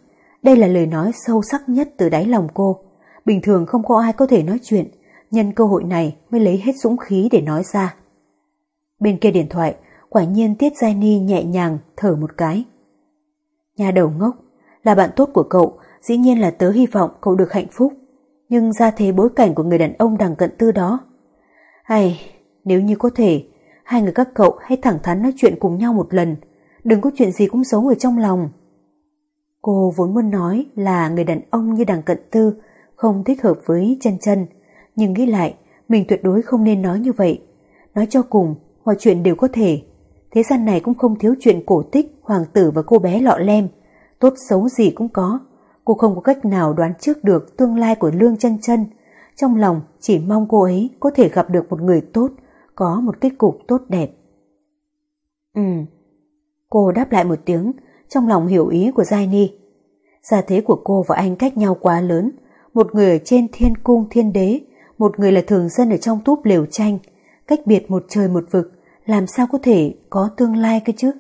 đây là lời nói sâu sắc nhất từ đáy lòng cô. Bình thường không có ai có thể nói chuyện, nhân cơ hội này mới lấy hết dũng khí để nói ra. Bên kia điện thoại, quả nhiên Tiết Giai Ni nhẹ nhàng thở một cái. Nhà đầu ngốc, là bạn tốt của cậu, dĩ nhiên là tớ hy vọng cậu được hạnh phúc. Nhưng ra thế bối cảnh của người đàn ông đằng cận tư đó. Hay, nếu như có thể, hai người các cậu hãy thẳng thắn nói chuyện cùng nhau một lần, đừng có chuyện gì cũng giấu ở trong lòng. Cô vốn muốn nói là người đàn ông như đằng cận tư không thích hợp với chân chân, nhưng nghĩ lại, mình tuyệt đối không nên nói như vậy. Nói cho cùng, mọi chuyện đều có thể. Thế gian này cũng không thiếu chuyện cổ tích, hoàng tử và cô bé lọ lem. Tốt xấu gì cũng có. Cô không có cách nào đoán trước được tương lai của Lương chân chân. Trong lòng chỉ mong cô ấy có thể gặp được một người tốt, có một kết cục tốt đẹp. Ừ. Cô đáp lại một tiếng, trong lòng hiểu ý của Giai Ni. Gia thế của cô và anh cách nhau quá lớn, một người ở trên thiên cung thiên đế, một người là thường dân ở trong túp lều tranh, cách biệt một trời một vực, làm sao có thể có tương lai cơ chứ?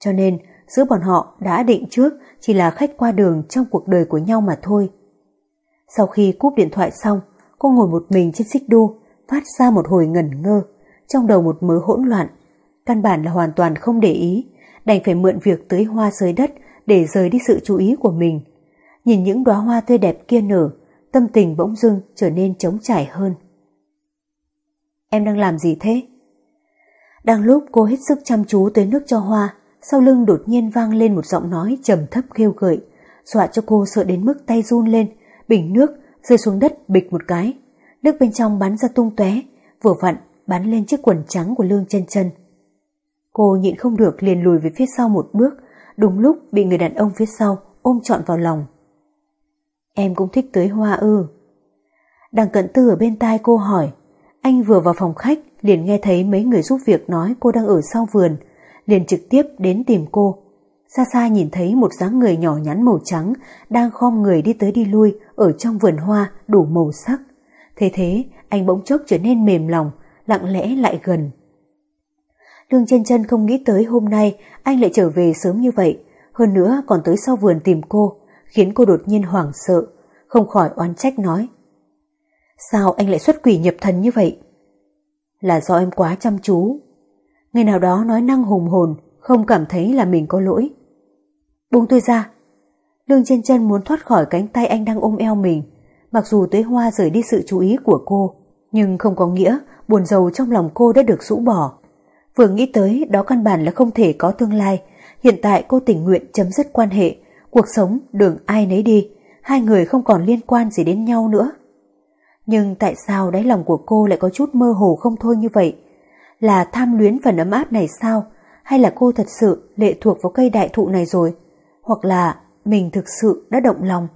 Cho nên, giữa bọn họ đã định trước chỉ là khách qua đường trong cuộc đời của nhau mà thôi. Sau khi cúp điện thoại xong, cô ngồi một mình trên xích đu, phát ra một hồi ngẩn ngơ, trong đầu một mớ hỗn loạn. Căn bản là hoàn toàn không để ý, đành phải mượn việc tưới hoa dưới đất để rời đi sự chú ý của mình. Nhìn những đóa hoa tươi đẹp kia nở, tâm tình bỗng dưng trở nên trống trải hơn. Em đang làm gì thế? Đang lúc cô hết sức chăm chú tới nước cho hoa, sau lưng đột nhiên vang lên một giọng nói trầm thấp kêu gợi, dọa cho cô sợ đến mức tay run lên, bình nước rơi xuống đất bịch một cái. Nước bên trong bắn ra tung tóe, vừa vặn bắn lên chiếc quần trắng của Lương chân chân. Cô nhịn không được liền lùi về phía sau một bước, đúng lúc bị người đàn ông phía sau ôm trọn vào lòng. Em cũng thích tưới hoa ư. Đằng cận tư ở bên tai cô hỏi, anh vừa vào phòng khách liền nghe thấy mấy người giúp việc nói cô đang ở sau vườn, liền trực tiếp đến tìm cô. Xa xa nhìn thấy một dáng người nhỏ nhắn màu trắng đang khom người đi tới đi lui ở trong vườn hoa đủ màu sắc. Thế thế, anh bỗng chốc trở nên mềm lòng, lặng lẽ lại gần. Lương chân chân không nghĩ tới hôm nay anh lại trở về sớm như vậy, hơn nữa còn tới sau vườn tìm cô, khiến cô đột nhiên hoảng sợ, không khỏi oán trách nói. Sao anh lại xuất quỷ nhập thần như vậy? Là do em quá chăm chú. Người nào đó nói năng hùng hồn, không cảm thấy là mình có lỗi. Buông tôi ra. Lương trên chân muốn thoát khỏi cánh tay anh đang ôm eo mình. Mặc dù tới hoa rời đi sự chú ý của cô, nhưng không có nghĩa buồn rầu trong lòng cô đã được rũ bỏ. Vừa nghĩ tới đó căn bản là không thể có tương lai, hiện tại cô tình nguyện chấm dứt quan hệ, cuộc sống đường ai nấy đi, hai người không còn liên quan gì đến nhau nữa. Nhưng tại sao đáy lòng của cô lại có chút mơ hồ không thôi như vậy? Là tham luyến phần ấm áp này sao? Hay là cô thật sự lệ thuộc vào cây đại thụ này rồi? Hoặc là mình thực sự đã động lòng?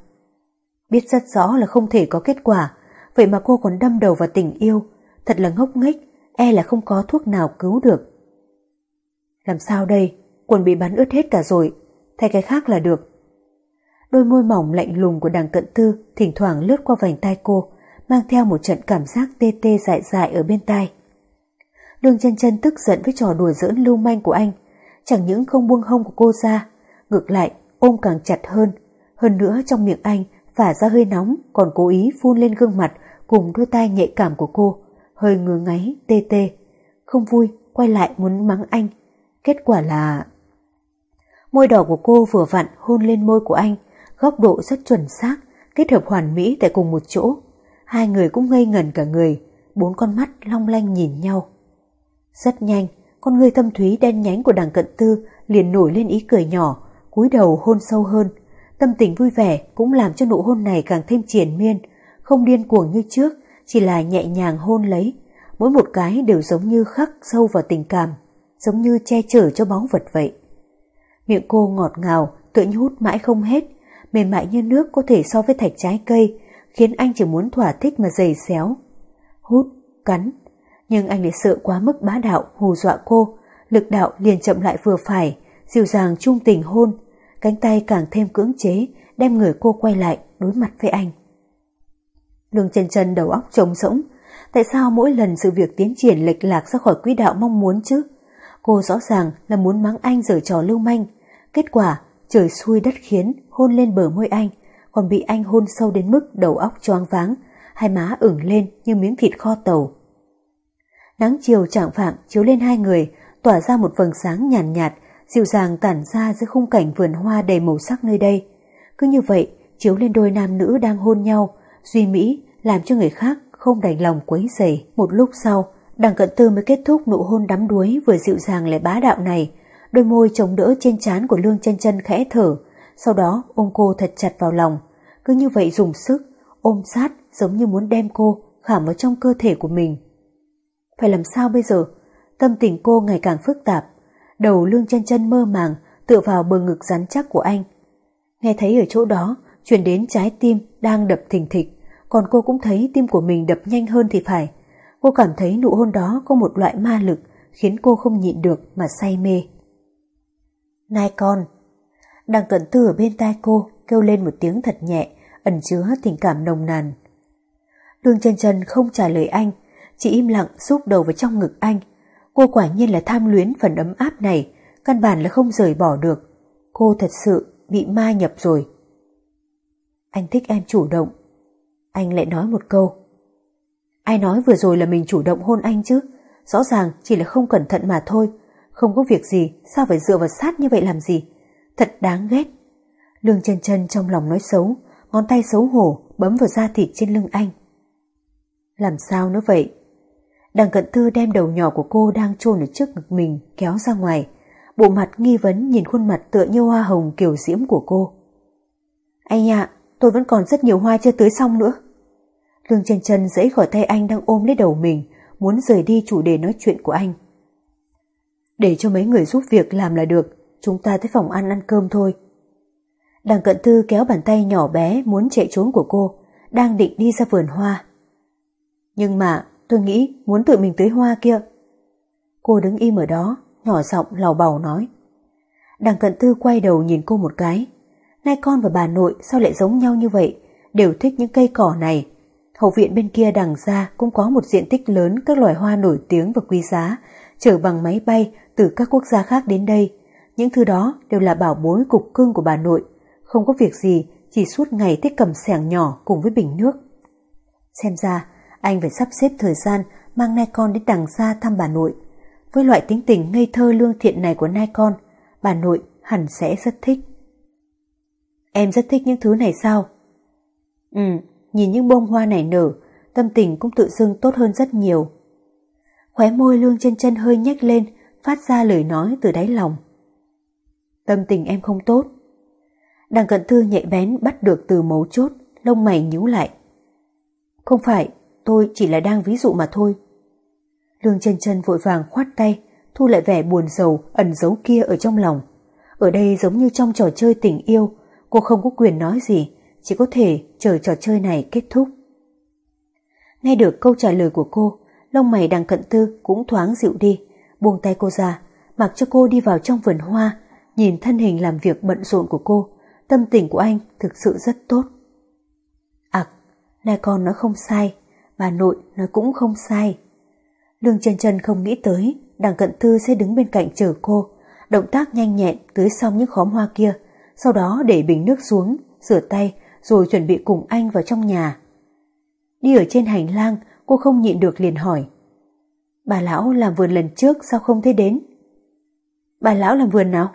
Biết rất rõ là không thể có kết quả, vậy mà cô còn đâm đầu vào tình yêu, thật là ngốc nghếch, e là không có thuốc nào cứu được. Làm sao đây? Quần bị bắn ướt hết cả rồi, thay cái khác là được. Đôi môi mỏng lạnh lùng của đằng cận tư thỉnh thoảng lướt qua vành tai cô, mang theo một trận cảm giác tê tê dại dại ở bên tai. Đường chân chân tức giận với trò đùa giỡn lưu manh của anh, chẳng những không buông hông của cô ra, ngược lại ôm càng chặt hơn, hơn nữa trong miệng anh phả ra hơi nóng còn cố ý phun lên gương mặt cùng đôi tai nhạy cảm của cô, hơi ngứa ngáy, tê tê. Không vui, quay lại muốn mắng anh. Kết quả là... Môi đỏ của cô vừa vặn hôn lên môi của anh, góc độ rất chuẩn xác, kết hợp hoàn mỹ tại cùng một chỗ. Hai người cũng ngây ngẩn cả người, bốn con mắt long lanh nhìn nhau. Rất nhanh, con người thâm thúy đen nhánh của đằng cận tư liền nổi lên ý cười nhỏ, cúi đầu hôn sâu hơn. Tâm tình vui vẻ cũng làm cho nụ hôn này càng thêm triển miên, không điên cuồng như trước, chỉ là nhẹ nhàng hôn lấy. Mỗi một cái đều giống như khắc sâu vào tình cảm, giống như che chở cho báu vật vậy. Miệng cô ngọt ngào, tựa như hút mãi không hết, mềm mại như nước có thể so với thạch trái cây, khiến anh chỉ muốn thỏa thích mà giày xéo. Hút, cắn, nhưng anh lại sợ quá mức bá đạo hù dọa cô, lực đạo liền chậm lại vừa phải, dịu dàng trung tình hôn, cánh tay càng thêm cưỡng chế, đem người cô quay lại đối mặt với anh. Lương chân chân đầu óc trống rỗng, tại sao mỗi lần sự việc tiến triển lệch lạc ra khỏi quỹ đạo mong muốn chứ? Cô rõ ràng là muốn mắng anh giở trò lưu manh, kết quả trời xui đất khiến hôn lên bờ môi anh, còn bị anh hôn sâu đến mức đầu óc choáng váng, hai má ửng lên như miếng thịt kho tàu. Nắng chiều trạng vạng chiếu lên hai người, tỏa ra một vầng sáng nhàn nhạt, nhạt, dịu dàng tản ra giữa khung cảnh vườn hoa đầy màu sắc nơi đây. Cứ như vậy, chiếu lên đôi nam nữ đang hôn nhau, duy mỹ làm cho người khác không đành lòng quấy rầy. Một lúc sau, đằng cận tư mới kết thúc nụ hôn đắm đuối vừa dịu dàng lại bá đạo này. Đôi môi chống đỡ trên trán của lương chân chân khẽ thở, sau đó ôm cô thật chặt vào lòng. Cứ như vậy dùng sức, ôm sát giống như muốn đem cô khảm vào trong cơ thể của mình. Phải làm sao bây giờ? Tâm tình cô ngày càng phức tạp. Đầu lương chân chân mơ màng tựa vào bờ ngực rắn chắc của anh. Nghe thấy ở chỗ đó chuyển đến trái tim đang đập thình thịch. Còn cô cũng thấy tim của mình đập nhanh hơn thì phải. Cô cảm thấy nụ hôn đó có một loại ma lực khiến cô không nhịn được mà say mê. Nai con! Đằng cận tư ở bên tai cô kêu lên một tiếng thật nhẹ, ẩn chứa tình cảm nồng nàn. Lương chân chân không trả lời anh, chỉ im lặng xúc đầu vào trong ngực anh. Cô quả nhiên là tham luyến phần ấm áp này, căn bản là không rời bỏ được. Cô thật sự bị ma nhập rồi. Anh thích em chủ động. Anh lại nói một câu. Ai nói vừa rồi là mình chủ động hôn anh chứ? Rõ ràng chỉ là không cẩn thận mà thôi. Không có việc gì, sao phải dựa vào sát như vậy làm gì? Thật đáng ghét. Lương chân chân trong lòng nói xấu, ngón tay xấu hổ bấm vào da thịt trên lưng anh. Làm sao nữa vậy? Đằng cận tư đem đầu nhỏ của cô đang chôn ở trước ngực mình kéo ra ngoài. Bộ mặt nghi vấn nhìn khuôn mặt tựa như hoa hồng kiểu diễm của cô. Anh ạ, tôi vẫn còn rất nhiều hoa chưa tưới xong nữa. Lương chân chân dẫy khỏi tay anh đang ôm lấy đầu mình, muốn rời đi chủ đề nói chuyện của anh. Để cho mấy người giúp việc làm là được, chúng ta tới phòng ăn ăn cơm thôi. Đằng cận tư kéo bàn tay nhỏ bé muốn chạy trốn của cô, đang định đi ra vườn hoa. Nhưng mà tôi nghĩ muốn tự mình tưới hoa kia. Cô đứng im ở đó, nhỏ giọng lào bào nói. Đằng cận tư quay đầu nhìn cô một cái. Nay con và bà nội sao lại giống nhau như vậy, đều thích những cây cỏ này. Hậu viện bên kia đằng ra cũng có một diện tích lớn các loài hoa nổi tiếng và quý giá, chở bằng máy bay từ các quốc gia khác đến đây. Những thứ đó đều là bảo bối cục cưng của bà nội, không có việc gì, chỉ suốt ngày thích cầm sẻng nhỏ cùng với bình nước. Xem ra, anh phải sắp xếp thời gian mang nai con đến đằng xa thăm bà nội. Với loại tính tình ngây thơ lương thiện này của nai con, bà nội hẳn sẽ rất thích. Em rất thích những thứ này sao? Ừ, nhìn những bông hoa này nở, tâm tình cũng tự dưng tốt hơn rất nhiều. Khóe môi lương chân chân hơi nhếch lên, phát ra lời nói từ đáy lòng. Tâm tình em không tốt. Đằng cận thư nhạy bén bắt được từ mấu chốt, lông mày nhíu lại. Không phải, tôi chỉ là đang ví dụ mà thôi. Lương chân chân vội vàng khoát tay, thu lại vẻ buồn sầu ẩn giấu kia ở trong lòng. Ở đây giống như trong trò chơi tình yêu, cô không có quyền nói gì, chỉ có thể chờ trò chơi này kết thúc. Nghe được câu trả lời của cô, lông mày đằng cận tư cũng thoáng dịu đi, buông tay cô ra, mặc cho cô đi vào trong vườn hoa, nhìn thân hình làm việc bận rộn của cô, tâm tình của anh thực sự rất tốt. Ặc, à, này con nó không sai, bà nội nó cũng không sai. Lương chân chân không nghĩ tới, đằng cận thư sẽ đứng bên cạnh chờ cô, động tác nhanh nhẹn tưới xong những khóm hoa kia, sau đó để bình nước xuống, rửa tay, rồi chuẩn bị cùng anh vào trong nhà. Đi ở trên hành lang, cô không nhịn được liền hỏi. Bà lão làm vườn lần trước sao không thấy đến? Bà lão làm vườn nào?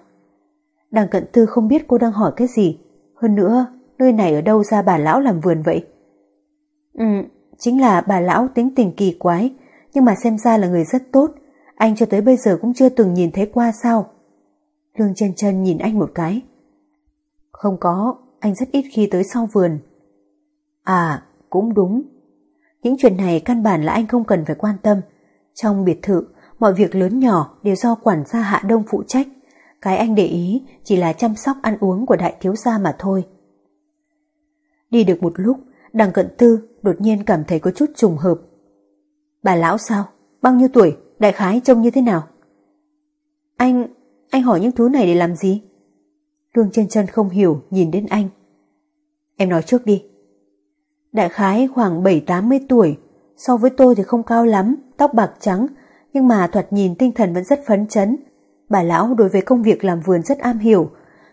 Đằng cận tư không biết cô đang hỏi cái gì. Hơn nữa, nơi này ở đâu ra bà lão làm vườn vậy? Ừ, chính là bà lão tính tình kỳ quái, nhưng mà xem ra là người rất tốt. Anh cho tới bây giờ cũng chưa từng nhìn thấy qua sao? Lương chân chân nhìn anh một cái. Không có, anh rất ít khi tới sau vườn. À, cũng đúng. Những chuyện này căn bản là anh không cần phải quan tâm. Trong biệt thự, mọi việc lớn nhỏ đều do quản gia Hạ Đông phụ trách. Cái anh để ý chỉ là chăm sóc ăn uống của đại thiếu gia mà thôi. Đi được một lúc, đằng cận tư đột nhiên cảm thấy có chút trùng hợp. Bà lão sao? Bao nhiêu tuổi? Đại khái trông như thế nào? Anh... anh hỏi những thứ này để làm gì? Lương chân chân không hiểu nhìn đến anh. Em nói trước đi. Đại khái khoảng 7-80 tuổi, so với tôi thì không cao lắm, tóc bạc trắng, nhưng mà thoạt nhìn tinh thần vẫn rất phấn chấn. Bà lão đối với công việc làm vườn rất am hiểu,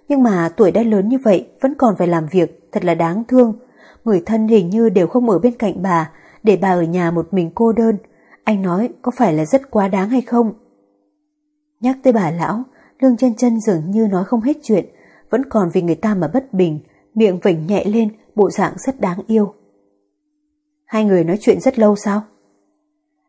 nhưng mà tuổi đã lớn như vậy vẫn còn phải làm việc, thật là đáng thương. Người thân hình như đều không ở bên cạnh bà, để bà ở nhà một mình cô đơn. Anh nói có phải là rất quá đáng hay không? Nhắc tới bà lão, Lương chân chân dường như nói không hết chuyện, vẫn còn vì người ta mà bất bình, miệng vểnh nhẹ lên, bộ dạng rất đáng yêu. Hai người nói chuyện rất lâu sao?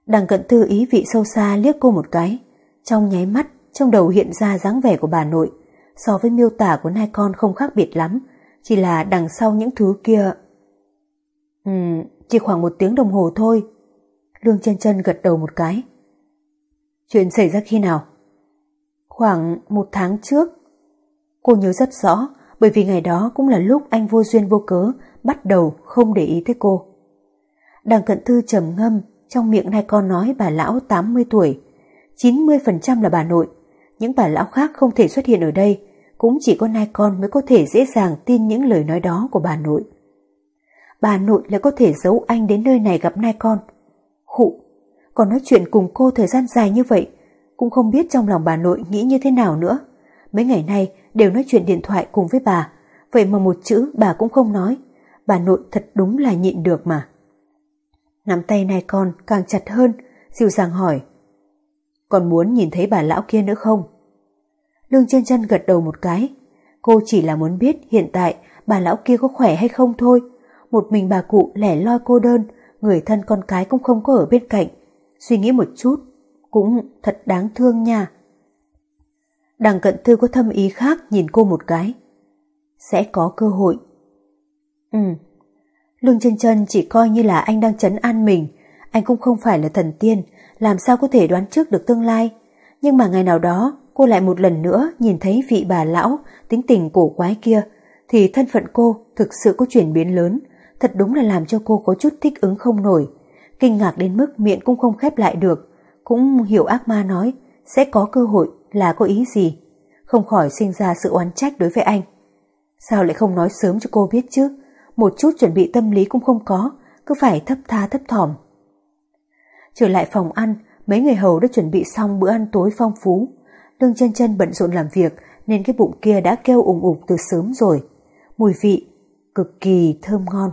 Đằng cận tư ý vị sâu xa liếc cô một cái, trong nháy mắt, trong đầu hiện ra dáng vẻ của bà nội, so với miêu tả của nai con không khác biệt lắm, chỉ là đằng sau những thứ kia. Ừ, chỉ khoảng một tiếng đồng hồ thôi. Lương chân chân gật đầu một cái. Chuyện xảy ra khi nào? Khoảng một tháng trước. Cô nhớ rất rõ, bởi vì ngày đó cũng là lúc anh vô duyên vô cớ bắt đầu không để ý tới cô. Đằng cận thư trầm ngâm, trong miệng hai con nói bà lão 80 tuổi, 90% là bà nội, những bà lão khác không thể xuất hiện ở đây, cũng chỉ có nai con mới có thể dễ dàng tin những lời nói đó của bà nội. Bà nội lại có thể giấu anh đến nơi này gặp nai con. Khụ, còn nói chuyện cùng cô thời gian dài như vậy, cũng không biết trong lòng bà nội nghĩ như thế nào nữa. Mấy ngày nay đều nói chuyện điện thoại cùng với bà, vậy mà một chữ bà cũng không nói. Bà nội thật đúng là nhịn được mà. Nắm tay nai con càng chặt hơn, dịu dàng hỏi. Còn muốn nhìn thấy bà lão kia nữa không? Lương chân chân gật đầu một cái. Cô chỉ là muốn biết hiện tại bà lão kia có khỏe hay không thôi. Một mình bà cụ lẻ loi cô đơn, người thân con cái cũng không có ở bên cạnh. Suy nghĩ một chút, cũng thật đáng thương nha. Đằng cận thư có thâm ý khác nhìn cô một cái. Sẽ có cơ hội. Ừ. Lương chân chân chỉ coi như là anh đang chấn an mình. Anh cũng không phải là thần tiên, làm sao có thể đoán trước được tương lai. Nhưng mà ngày nào đó, cô lại một lần nữa nhìn thấy vị bà lão tính tình cổ quái kia, thì thân phận cô thực sự có chuyển biến lớn, thật đúng là làm cho cô có chút thích ứng không nổi. Kinh ngạc đến mức miệng cũng không khép lại được, cũng hiểu ác ma nói sẽ có cơ hội là có ý gì, không khỏi sinh ra sự oán trách đối với anh. Sao lại không nói sớm cho cô biết chứ, một chút chuẩn bị tâm lý cũng không có, cứ phải thấp tha thấp thỏm. Trở lại phòng ăn, mấy người hầu đã chuẩn bị xong bữa ăn tối phong phú. Lương chân chân bận rộn làm việc nên cái bụng kia đã kêu ủng ủng từ sớm rồi. Mùi vị cực kỳ thơm ngon.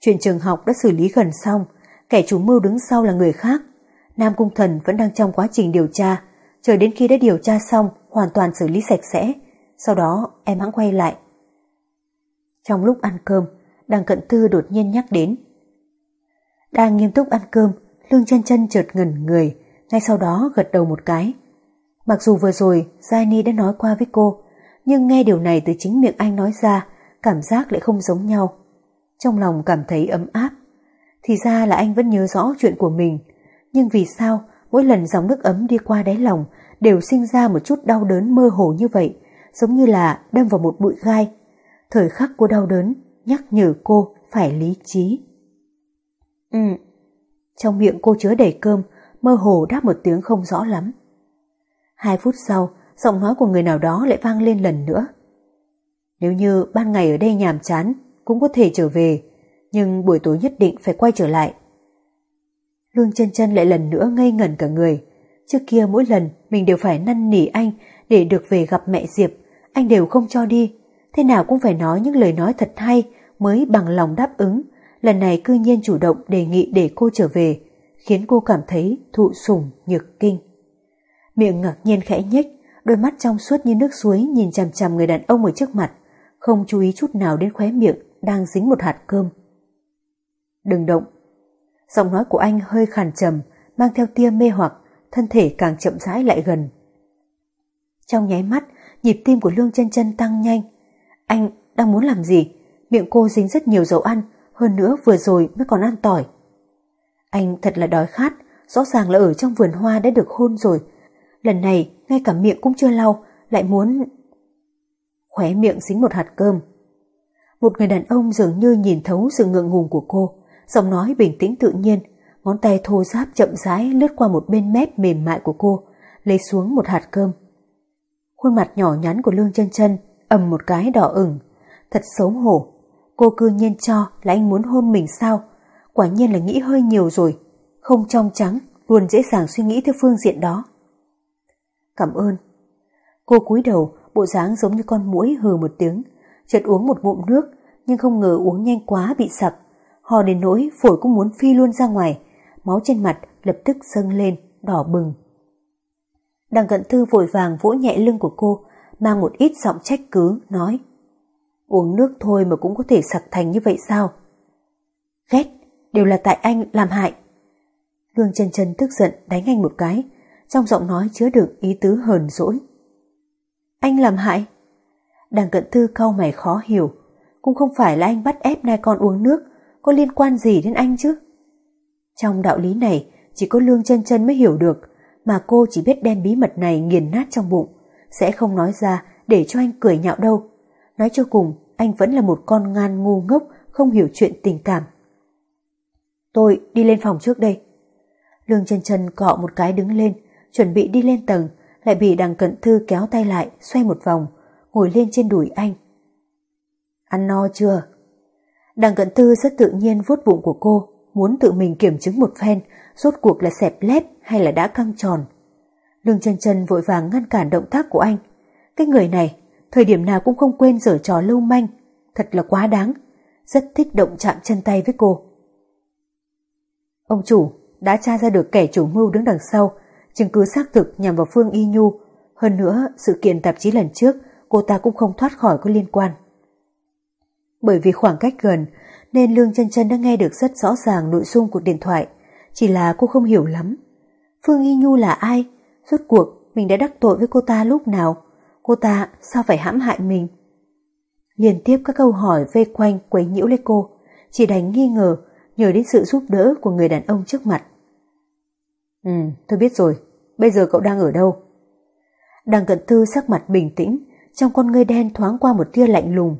Chuyện trường học đã xử lý gần xong, kẻ chủ mưu đứng sau là người khác. Nam Cung Thần vẫn đang trong quá trình điều tra, chờ đến khi đã điều tra xong, hoàn toàn xử lý sạch sẽ. Sau đó em hãng quay lại. Trong lúc ăn cơm, đằng cận tư đột nhiên nhắc đến. Đang nghiêm túc ăn cơm, Lương chân chân chợt ngẩn người, ngay sau đó gật đầu một cái. Mặc dù vừa rồi Giai đã nói qua với cô, nhưng nghe điều này từ chính miệng anh nói ra, cảm giác lại không giống nhau. Trong lòng cảm thấy ấm áp. Thì ra là anh vẫn nhớ rõ chuyện của mình, nhưng vì sao mỗi lần dòng nước ấm đi qua đáy lòng đều sinh ra một chút đau đớn mơ hồ như vậy, giống như là đâm vào một bụi gai. Thời khắc cô đau đớn nhắc nhở cô phải lý trí. Ừ, trong miệng cô chứa đầy cơm, mơ hồ đáp một tiếng không rõ lắm. Hai phút sau, giọng nói của người nào đó lại vang lên lần nữa. Nếu như ban ngày ở đây nhàm chán, cũng có thể trở về, nhưng buổi tối nhất định phải quay trở lại. Lương chân chân lại lần nữa ngây ngẩn cả người. Trước kia mỗi lần mình đều phải năn nỉ anh để được về gặp mẹ Diệp, anh đều không cho đi. Thế nào cũng phải nói những lời nói thật hay mới bằng lòng đáp ứng. Lần này cư nhiên chủ động đề nghị để cô trở về, khiến cô cảm thấy thụ sủng nhược kinh. Miệng ngạc nhiên khẽ nhếch, đôi mắt trong suốt như nước suối nhìn chằm chằm người đàn ông ở trước mặt, không chú ý chút nào đến khóe miệng đang dính một hạt cơm. Đừng động. Giọng nói của anh hơi khàn trầm, mang theo tia mê hoặc, thân thể càng chậm rãi lại gần. Trong nháy mắt, nhịp tim của Lương chân chân tăng nhanh. Anh đang muốn làm gì? Miệng cô dính rất nhiều dầu ăn, hơn nữa vừa rồi mới còn ăn tỏi. Anh thật là đói khát, rõ ràng là ở trong vườn hoa đã được hôn rồi. Lần này, ngay cả miệng cũng chưa lau, lại muốn... Khóe miệng dính một hạt cơm. Một người đàn ông dường như nhìn thấu sự ngượng ngùng của cô, giọng nói bình tĩnh tự nhiên, ngón tay thô ráp chậm rãi lướt qua một bên mép mềm mại của cô, lấy xuống một hạt cơm. Khuôn mặt nhỏ nhắn của Lương chân chân ầm một cái đỏ ửng, thật xấu hổ. Cô cư nhiên cho là anh muốn hôn mình sao? Quả nhiên là nghĩ hơi nhiều rồi, không trong trắng, luôn dễ dàng suy nghĩ theo phương diện đó. Cảm ơn. Cô cúi đầu, bộ dáng giống như con muỗi hừ một tiếng, chợt uống một ngụm nước, nhưng không ngờ uống nhanh quá bị sặc. Hò đến nỗi phổi cũng muốn phi luôn ra ngoài, máu trên mặt lập tức dâng lên, đỏ bừng. Đằng cận thư vội vàng vỗ nhẹ lưng của cô, mang một ít giọng trách cứ, nói Uống nước thôi mà cũng có thể sặc thành như vậy sao? Ghét, đều là tại anh làm hại. Gương chân chân tức giận đánh anh một cái, trong giọng nói chứa đựng ý tứ hờn dỗi. Anh làm hại? Đằng cận thư cau mày khó hiểu, cũng không phải là anh bắt ép nai con uống nước, có liên quan gì đến anh chứ? Trong đạo lý này, chỉ có lương chân chân mới hiểu được, mà cô chỉ biết đem bí mật này nghiền nát trong bụng, sẽ không nói ra để cho anh cười nhạo đâu. Nói cho cùng, anh vẫn là một con ngan ngu ngốc, không hiểu chuyện tình cảm. Tôi đi lên phòng trước đây. Lương chân chân cọ một cái đứng lên, chuẩn bị đi lên tầng, lại bị đằng cận thư kéo tay lại, xoay một vòng, ngồi lên trên đùi anh. Ăn no chưa? Đằng cận thư rất tự nhiên vuốt bụng của cô, muốn tự mình kiểm chứng một phen, rốt cuộc là xẹp lép hay là đã căng tròn. Lương chân chân vội vàng ngăn cản động tác của anh. Cái người này, thời điểm nào cũng không quên giở trò lưu manh, thật là quá đáng, rất thích động chạm chân tay với cô. Ông chủ đã tra ra được kẻ chủ mưu đứng đằng sau, chứng cứ xác thực nhằm vào Phương Y Nhu. Hơn nữa, sự kiện tạp chí lần trước, cô ta cũng không thoát khỏi có liên quan. Bởi vì khoảng cách gần, nên Lương chân chân đã nghe được rất rõ ràng nội dung cuộc điện thoại, chỉ là cô không hiểu lắm. Phương Y Nhu là ai? Rốt cuộc mình đã đắc tội với cô ta lúc nào? Cô ta sao phải hãm hại mình? Liên tiếp các câu hỏi vây quanh quấy nhiễu lấy cô, chỉ đành nghi ngờ nhờ đến sự giúp đỡ của người đàn ông trước mặt. Ừ, tôi biết rồi, bây giờ cậu đang ở đâu? Đằng cận thư sắc mặt bình tĩnh, trong con ngươi đen thoáng qua một tia lạnh lùng.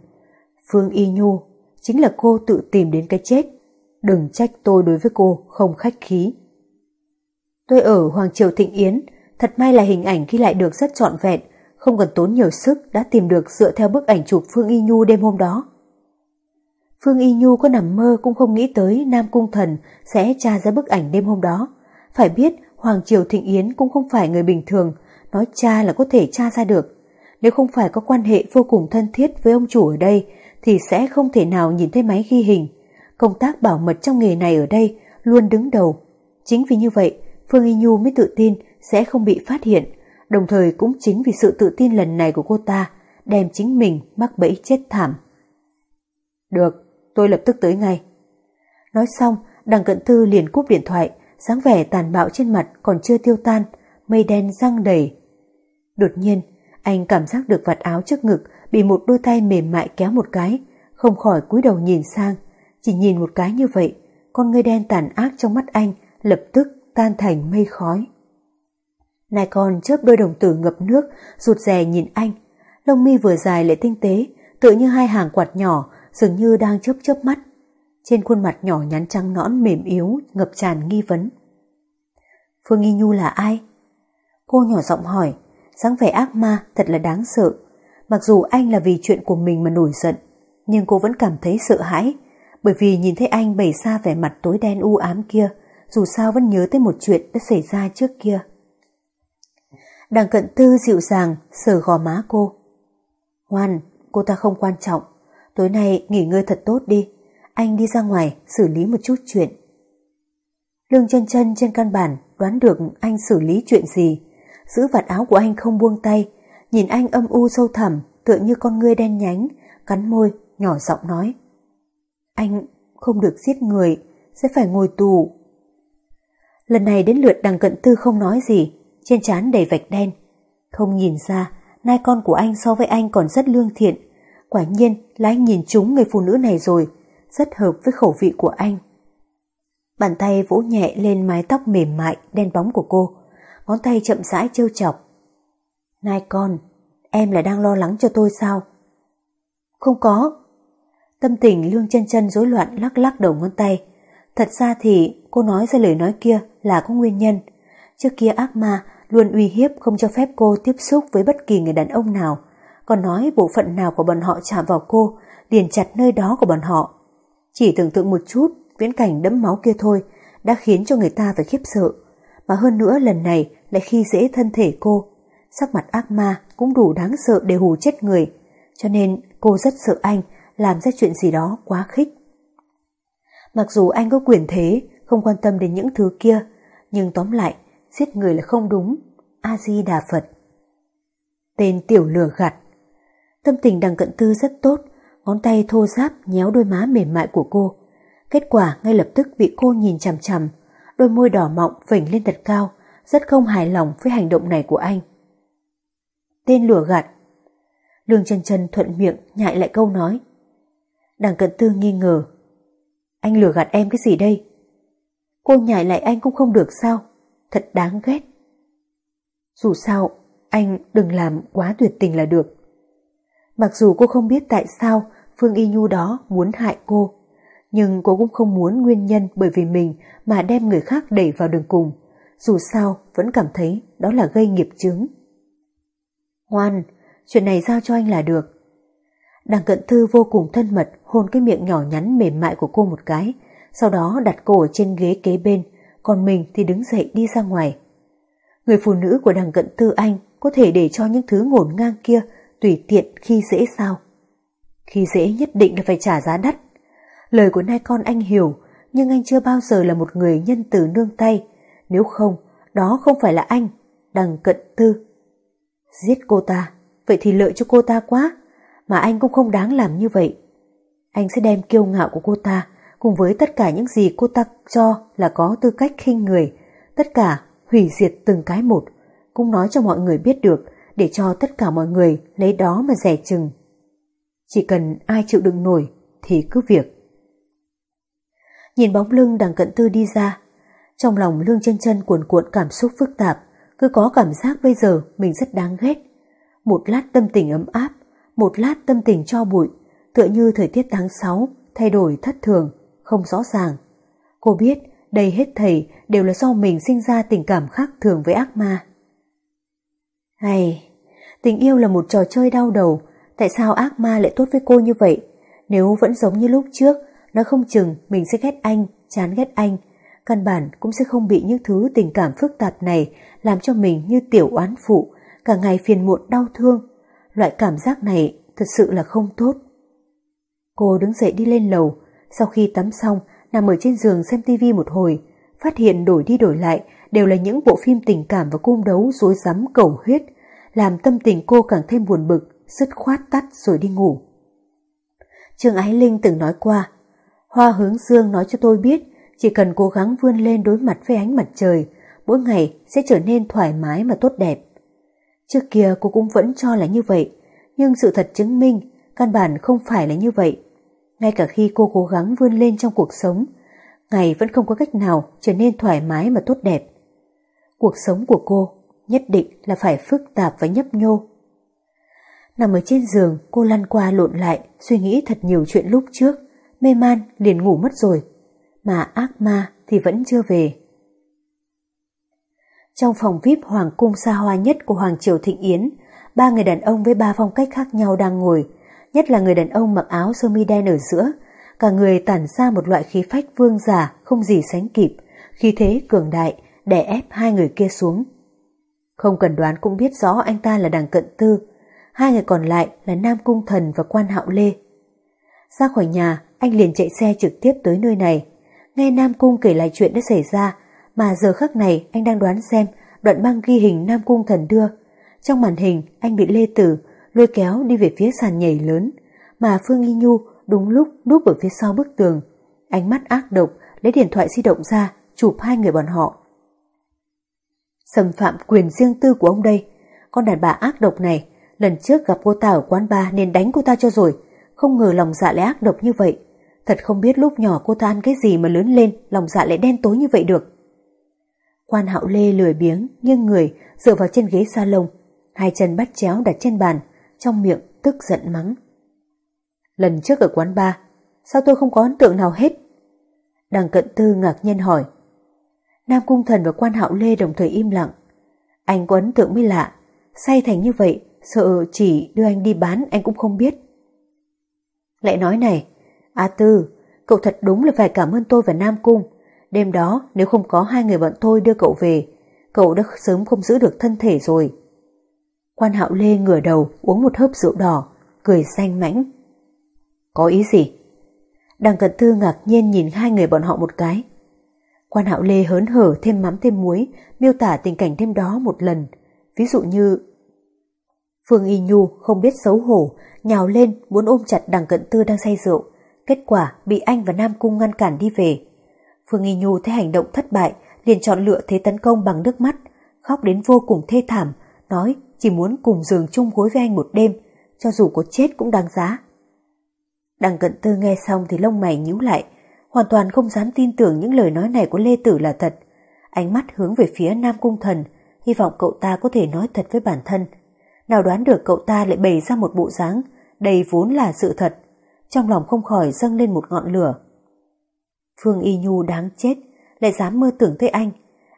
Phương Y Nhu, chính là cô tự tìm đến cái chết. Đừng trách tôi đối với cô không khách khí. Tôi ở Hoàng Triều Thịnh Yến, thật may là hình ảnh ghi lại được rất trọn vẹn, không cần tốn nhiều sức đã tìm được dựa theo bức ảnh chụp Phương Y Nhu đêm hôm đó. Phương Y Nhu có nằm mơ cũng không nghĩ tới Nam Cung Thần sẽ tra ra bức ảnh đêm hôm đó. Phải biết Hoàng Triều Thịnh Yến cũng không phải người bình thường, nói cha là có thể tra ra được. Nếu không phải có quan hệ vô cùng thân thiết với ông chủ ở đây, thì sẽ không thể nào nhìn thấy máy ghi hình. Công tác bảo mật trong nghề này ở đây luôn đứng đầu. Chính vì như vậy, Phương Y Nhu mới tự tin sẽ không bị phát hiện, đồng thời cũng chính vì sự tự tin lần này của cô ta đem chính mình mắc bẫy chết thảm. Được, tôi lập tức tới ngay. Nói xong, đằng cận thư liền cúp điện thoại, dáng vẻ tàn bạo trên mặt còn chưa tiêu tan, mây đen răng đầy. Đột nhiên, anh cảm giác được vạt áo trước ngực bị một đôi tay mềm mại kéo một cái, không khỏi cúi đầu nhìn sang, chỉ nhìn một cái như vậy, con ngươi đen tàn ác trong mắt anh lập tức tan thành mây khói. Nai con chớp đôi đồng tử ngập nước, rụt rè nhìn anh, lông mi vừa dài lại tinh tế, tựa như hai hàng quạt nhỏ, dường như đang chớp chớp mắt. Trên khuôn mặt nhỏ nhắn trắng nõn mềm yếu, ngập tràn nghi vấn. Phương Nghi Nhu là ai? Cô nhỏ giọng hỏi, dáng vẻ ác ma thật là đáng sợ. Mặc dù anh là vì chuyện của mình mà nổi giận, nhưng cô vẫn cảm thấy sợ hãi, bởi vì nhìn thấy anh bày xa vẻ mặt tối đen u ám kia, dù sao vẫn nhớ tới một chuyện đã xảy ra trước kia. Đằng cận tư dịu dàng sờ gò má cô. Ngoan, cô ta không quan trọng, tối nay nghỉ ngơi thật tốt đi, anh đi ra ngoài xử lý một chút chuyện. Lương chân chân trên căn bản đoán được anh xử lý chuyện gì, giữ vạt áo của anh không buông tay, nhìn anh âm u sâu thẳm tựa như con ngươi đen nhánh, cắn môi, nhỏ giọng nói. Anh không được giết người, sẽ phải ngồi tù. Lần này đến lượt đằng cận tư không nói gì, trên trán đầy vạch đen. Không nhìn ra, nai con của anh so với anh còn rất lương thiện. Quả nhiên là anh nhìn trúng người phụ nữ này rồi, rất hợp với khẩu vị của anh. Bàn tay vỗ nhẹ lên mái tóc mềm mại, đen bóng của cô. Ngón tay chậm rãi trêu chọc. Nai con, em là đang lo lắng cho tôi sao? Không có. Tâm tình lương chân chân rối loạn lắc lắc đầu ngón tay. Thật ra thì cô nói ra lời nói kia là có nguyên nhân. Trước kia ác ma luôn uy hiếp không cho phép cô tiếp xúc với bất kỳ người đàn ông nào. Còn nói bộ phận nào của bọn họ chạm vào cô, liền chặt nơi đó của bọn họ. Chỉ tưởng tượng một chút, viễn cảnh đẫm máu kia thôi, đã khiến cho người ta phải khiếp sợ. Mà hơn nữa lần này lại khi dễ thân thể cô. Sắc mặt ác ma cũng đủ đáng sợ để hù chết người. Cho nên cô rất sợ anh làm ra chuyện gì đó quá khích. Mặc dù anh có quyền thế, không quan tâm đến những thứ kia, nhưng tóm lại, giết người là không đúng. A-di-đà Phật. Tên tiểu lửa gạt. Tâm tình đằng cận tư rất tốt, ngón tay thô ráp nhéo đôi má mềm mại của cô. Kết quả ngay lập tức bị cô nhìn chằm chằm, đôi môi đỏ mọng vểnh lên thật cao, rất không hài lòng với hành động này của anh. Tên lửa gạt. Lương chân chân thuận miệng nhại lại câu nói. Đằng cận tư nghi ngờ. Anh lừa gạt em cái gì đây? Cô nhảy lại anh cũng không được sao? Thật đáng ghét. Dù sao, anh đừng làm quá tuyệt tình là được. Mặc dù cô không biết tại sao Phương Y Nhu đó muốn hại cô, nhưng cô cũng không muốn nguyên nhân bởi vì mình mà đem người khác đẩy vào đường cùng. Dù sao, vẫn cảm thấy đó là gây nghiệp chướng. Ngoan, chuyện này giao cho anh là được. Đằng cận thư vô cùng thân mật hôn cái miệng nhỏ nhắn mềm mại của cô một cái, sau đó đặt cô ở trên ghế kế bên, còn mình thì đứng dậy đi ra ngoài. Người phụ nữ của đằng cận tư anh có thể để cho những thứ ngổn ngang kia tùy tiện khi dễ sao? Khi dễ nhất định là phải trả giá đắt. Lời của nai con anh hiểu, nhưng anh chưa bao giờ là một người nhân từ nương tay. Nếu không, đó không phải là anh, đằng cận tư. Giết cô ta, vậy thì lợi cho cô ta quá, mà anh cũng không đáng làm như vậy. Anh sẽ đem kiêu ngạo của cô ta cùng với tất cả những gì cô ta cho là có tư cách khinh người, tất cả hủy diệt từng cái một, cũng nói cho mọi người biết được để cho tất cả mọi người lấy đó mà rẻ chừng. Chỉ cần ai chịu đựng nổi thì cứ việc. Nhìn bóng lưng đằng cận tư đi ra, trong lòng lương chân chân cuồn cuộn cảm xúc phức tạp, cứ có cảm giác bây giờ mình rất đáng ghét. Một lát tâm tình ấm áp, một lát tâm tình cho bụi, tựa như thời tiết tháng 6 thay đổi thất thường, không rõ ràng. Cô biết đây hết thầy đều là do mình sinh ra tình cảm khác thường với ác ma. Hay, tình yêu là một trò chơi đau đầu, tại sao ác ma lại tốt với cô như vậy? Nếu vẫn giống như lúc trước, nó không chừng mình sẽ ghét anh, chán ghét anh, căn bản cũng sẽ không bị những thứ tình cảm phức tạp này làm cho mình như tiểu oán phụ, cả ngày phiền muộn đau thương. Loại cảm giác này thật sự là không tốt. Cô đứng dậy đi lên lầu, sau khi tắm xong, nằm ở trên giường xem tivi một hồi, phát hiện đổi đi đổi lại đều là những bộ phim tình cảm và cung đấu rối rắm cầu huyết, làm tâm tình cô càng thêm buồn bực, dứt khoát tắt rồi đi ngủ. Trương Ái Linh từng nói qua, Hoa hướng dương nói cho tôi biết, chỉ cần cố gắng vươn lên đối mặt với ánh mặt trời, mỗi ngày sẽ trở nên thoải mái và tốt đẹp. Trước kia cô cũng vẫn cho là như vậy, nhưng sự thật chứng minh căn bản không phải là như vậy. Ngay cả khi cô cố gắng vươn lên trong cuộc sống, ngày vẫn không có cách nào trở nên thoải mái mà tốt đẹp. Cuộc sống của cô nhất định là phải phức tạp và nhấp nhô. Nằm ở trên giường, cô lăn qua lộn lại, suy nghĩ thật nhiều chuyện lúc trước, mê man liền ngủ mất rồi, mà ác ma thì vẫn chưa về. Trong phòng VIP hoàng cung xa hoa nhất của Hoàng Triều Thịnh Yến, ba người đàn ông với ba phong cách khác nhau đang ngồi, nhất là người đàn ông mặc áo sơ mi đen ở giữa, cả người tản ra một loại khí phách vương giả không gì sánh kịp, khí thế cường đại, đè ép hai người kia xuống. Không cần đoán cũng biết rõ anh ta là đằng cận tư, hai người còn lại là Nam Cung Thần và Quan Hạo Lê. Ra khỏi nhà, anh liền chạy xe trực tiếp tới nơi này. Nghe Nam Cung kể lại chuyện đã xảy ra, mà giờ khắc này anh đang đoán xem đoạn băng ghi hình Nam Cung Thần đưa. Trong màn hình, anh bị Lê Tử lôi kéo đi về phía sàn nhảy lớn, mà Phương Y Nhu đúng lúc núp ở phía sau bức tường. Ánh mắt ác độc lấy điện thoại di động ra chụp hai người bọn họ. Xâm phạm quyền riêng tư của ông đây. Con đàn bà ác độc này, lần trước gặp cô ta ở quán bar nên đánh cô ta cho rồi. Không ngờ lòng dạ lại ác độc như vậy. Thật không biết lúc nhỏ cô ta ăn cái gì mà lớn lên, lòng dạ lại đen tối như vậy được. Quan hạo lê lười biếng, nghiêng người, dựa vào trên ghế salon, hai chân bắt chéo đặt trên bàn, trong miệng tức giận mắng. Lần trước ở quán bar, sao tôi không có ấn tượng nào hết? Đằng cận tư ngạc nhiên hỏi. Nam Cung Thần và quan hạo lê đồng thời im lặng. Anh có ấn tượng mới lạ, say thành như vậy, sợ chỉ đưa anh đi bán anh cũng không biết. Lại nói này, A Tư, cậu thật đúng là phải cảm ơn tôi và Nam Cung. Đêm đó nếu không có hai người bọn tôi đưa cậu về, cậu đã sớm không giữ được thân thể rồi. Quan hạo lê ngửa đầu uống một hớp rượu đỏ, cười xanh mãnh. Có ý gì? Đằng cận thư ngạc nhiên nhìn hai người bọn họ một cái. Quan hạo lê hớn hở thêm mắm thêm muối, miêu tả tình cảnh đêm đó một lần. Ví dụ như... Phương Y Nhu không biết xấu hổ, nhào lên muốn ôm chặt đằng cận tư đang say rượu. Kết quả bị anh và Nam Cung ngăn cản đi về. Phương Y Nhu thấy hành động thất bại, liền chọn lựa thế tấn công bằng nước mắt, khóc đến vô cùng thê thảm, nói chỉ muốn cùng giường chung gối với anh một đêm, cho dù có chết cũng đáng giá. Đằng cận tư nghe xong thì lông mày nhíu lại, hoàn toàn không dám tin tưởng những lời nói này của Lê Tử là thật. Ánh mắt hướng về phía Nam Cung Thần, hy vọng cậu ta có thể nói thật với bản thân. Nào đoán được cậu ta lại bày ra một bộ dáng, đầy vốn là sự thật. Trong lòng không khỏi dâng lên một ngọn lửa. Phương Y Nhu đáng chết, lại dám mơ tưởng tới anh.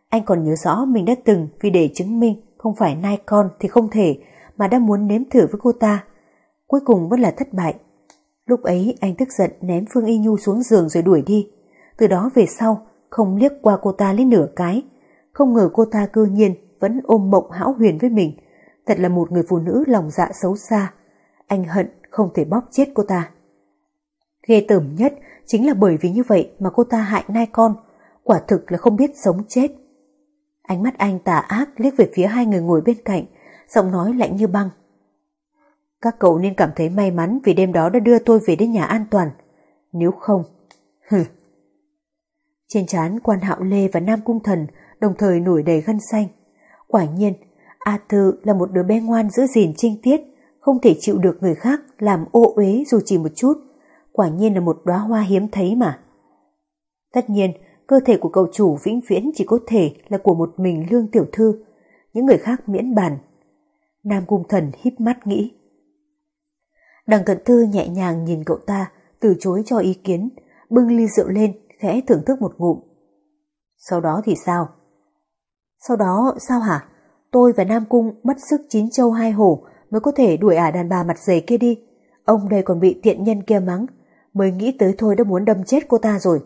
Anh còn nhớ rõ mình đã từng vì để chứng minh không phải nai con thì không thể mà đã muốn nếm thử với cô ta. Cuối cùng vẫn là thất bại. Lúc ấy anh tức giận ném Phương Y Nhu xuống giường rồi đuổi đi. Từ đó về sau, không liếc qua cô ta lấy nửa cái. Không ngờ cô ta cư nhiên vẫn ôm mộng hão huyền với mình. Thật là một người phụ nữ lòng dạ xấu xa. Anh hận không thể bóp chết cô ta. Ghê tởm nhất chính là bởi vì như vậy mà cô ta hại nai con. Quả thực là không biết sống chết. Ánh mắt anh tà ác liếc về phía hai người ngồi bên cạnh, giọng nói lạnh như băng. Các cậu nên cảm thấy may mắn vì đêm đó đã đưa tôi về đến nhà an toàn. Nếu không, hừ. Trên trán quan hạo Lê và Nam Cung Thần đồng thời nổi đầy gân xanh. Quả nhiên, A Tư là một đứa bé ngoan giữ gìn trinh tiết, không thể chịu được người khác làm ô uế dù chỉ một chút. Quả nhiên là một đóa hoa hiếm thấy mà. Tất nhiên, cơ thể của cậu chủ vĩnh viễn chỉ có thể là của một mình Lương Tiểu Thư, những người khác miễn bàn. Nam Cung Thần híp mắt nghĩ. Đằng cận thư nhẹ nhàng nhìn cậu ta, từ chối cho ý kiến, bưng ly rượu lên, khẽ thưởng thức một ngụm. Sau đó thì sao? Sau đó sao hả? Tôi và Nam Cung mất sức chín châu hai hổ mới có thể đuổi ả đàn bà mặt dày kia đi. Ông đây còn bị tiện nhân kia mắng, mới nghĩ tới thôi đã muốn đâm chết cô ta rồi.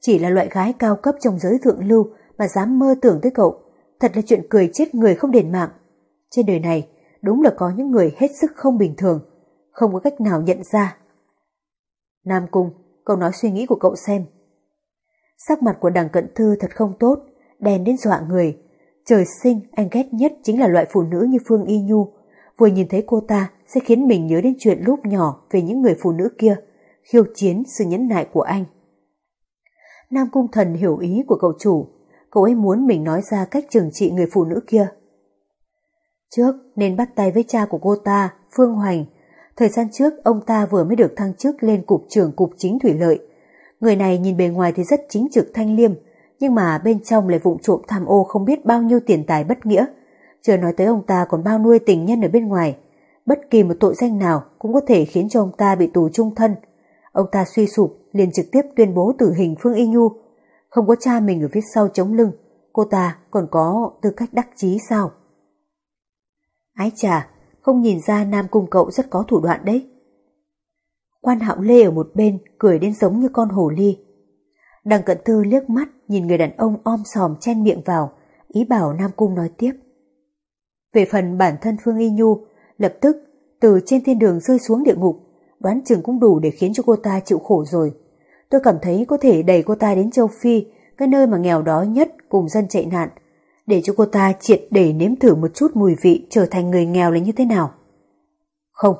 Chỉ là loại gái cao cấp trong giới thượng lưu mà dám mơ tưởng tới cậu. Thật là chuyện cười chết người không đền mạng. Trên đời này, đúng là có những người hết sức không bình thường không có cách nào nhận ra. Nam Cung, cậu nói suy nghĩ của cậu xem. Sắc mặt của đằng cận thư thật không tốt, đèn đến dọa người. Trời sinh anh ghét nhất chính là loại phụ nữ như Phương Y Nhu. Vừa nhìn thấy cô ta sẽ khiến mình nhớ đến chuyện lúc nhỏ về những người phụ nữ kia, khiêu chiến sự nhẫn nại của anh. Nam Cung Thần hiểu ý của cậu chủ, cậu ấy muốn mình nói ra cách trừng trị người phụ nữ kia. Trước nên bắt tay với cha của cô ta, Phương Hoành, Thời gian trước ông ta vừa mới được thăng chức lên cục trưởng cục chính thủy lợi. Người này nhìn bề ngoài thì rất chính trực thanh liêm, nhưng mà bên trong lại vụng trộm tham ô không biết bao nhiêu tiền tài bất nghĩa. Chưa nói tới ông ta còn bao nuôi tình nhân ở bên ngoài. Bất kỳ một tội danh nào cũng có thể khiến cho ông ta bị tù trung thân. Ông ta suy sụp liền trực tiếp tuyên bố tử hình Phương Y Nhu. Không có cha mình ở phía sau chống lưng, cô ta còn có tư cách đắc chí sao? Ái chà, không nhìn ra Nam Cung cậu rất có thủ đoạn đấy. Quan hạo lê ở một bên cười đến giống như con hồ ly. Đằng cận tư liếc mắt nhìn người đàn ông om sòm chen miệng vào, ý bảo Nam Cung nói tiếp. Về phần bản thân Phương Y Nhu, lập tức từ trên thiên đường rơi xuống địa ngục, đoán chừng cũng đủ để khiến cho cô ta chịu khổ rồi. Tôi cảm thấy có thể đẩy cô ta đến châu Phi, cái nơi mà nghèo đói nhất cùng dân chạy nạn, để cho cô ta triệt để nếm thử một chút mùi vị trở thành người nghèo là như thế nào. Không,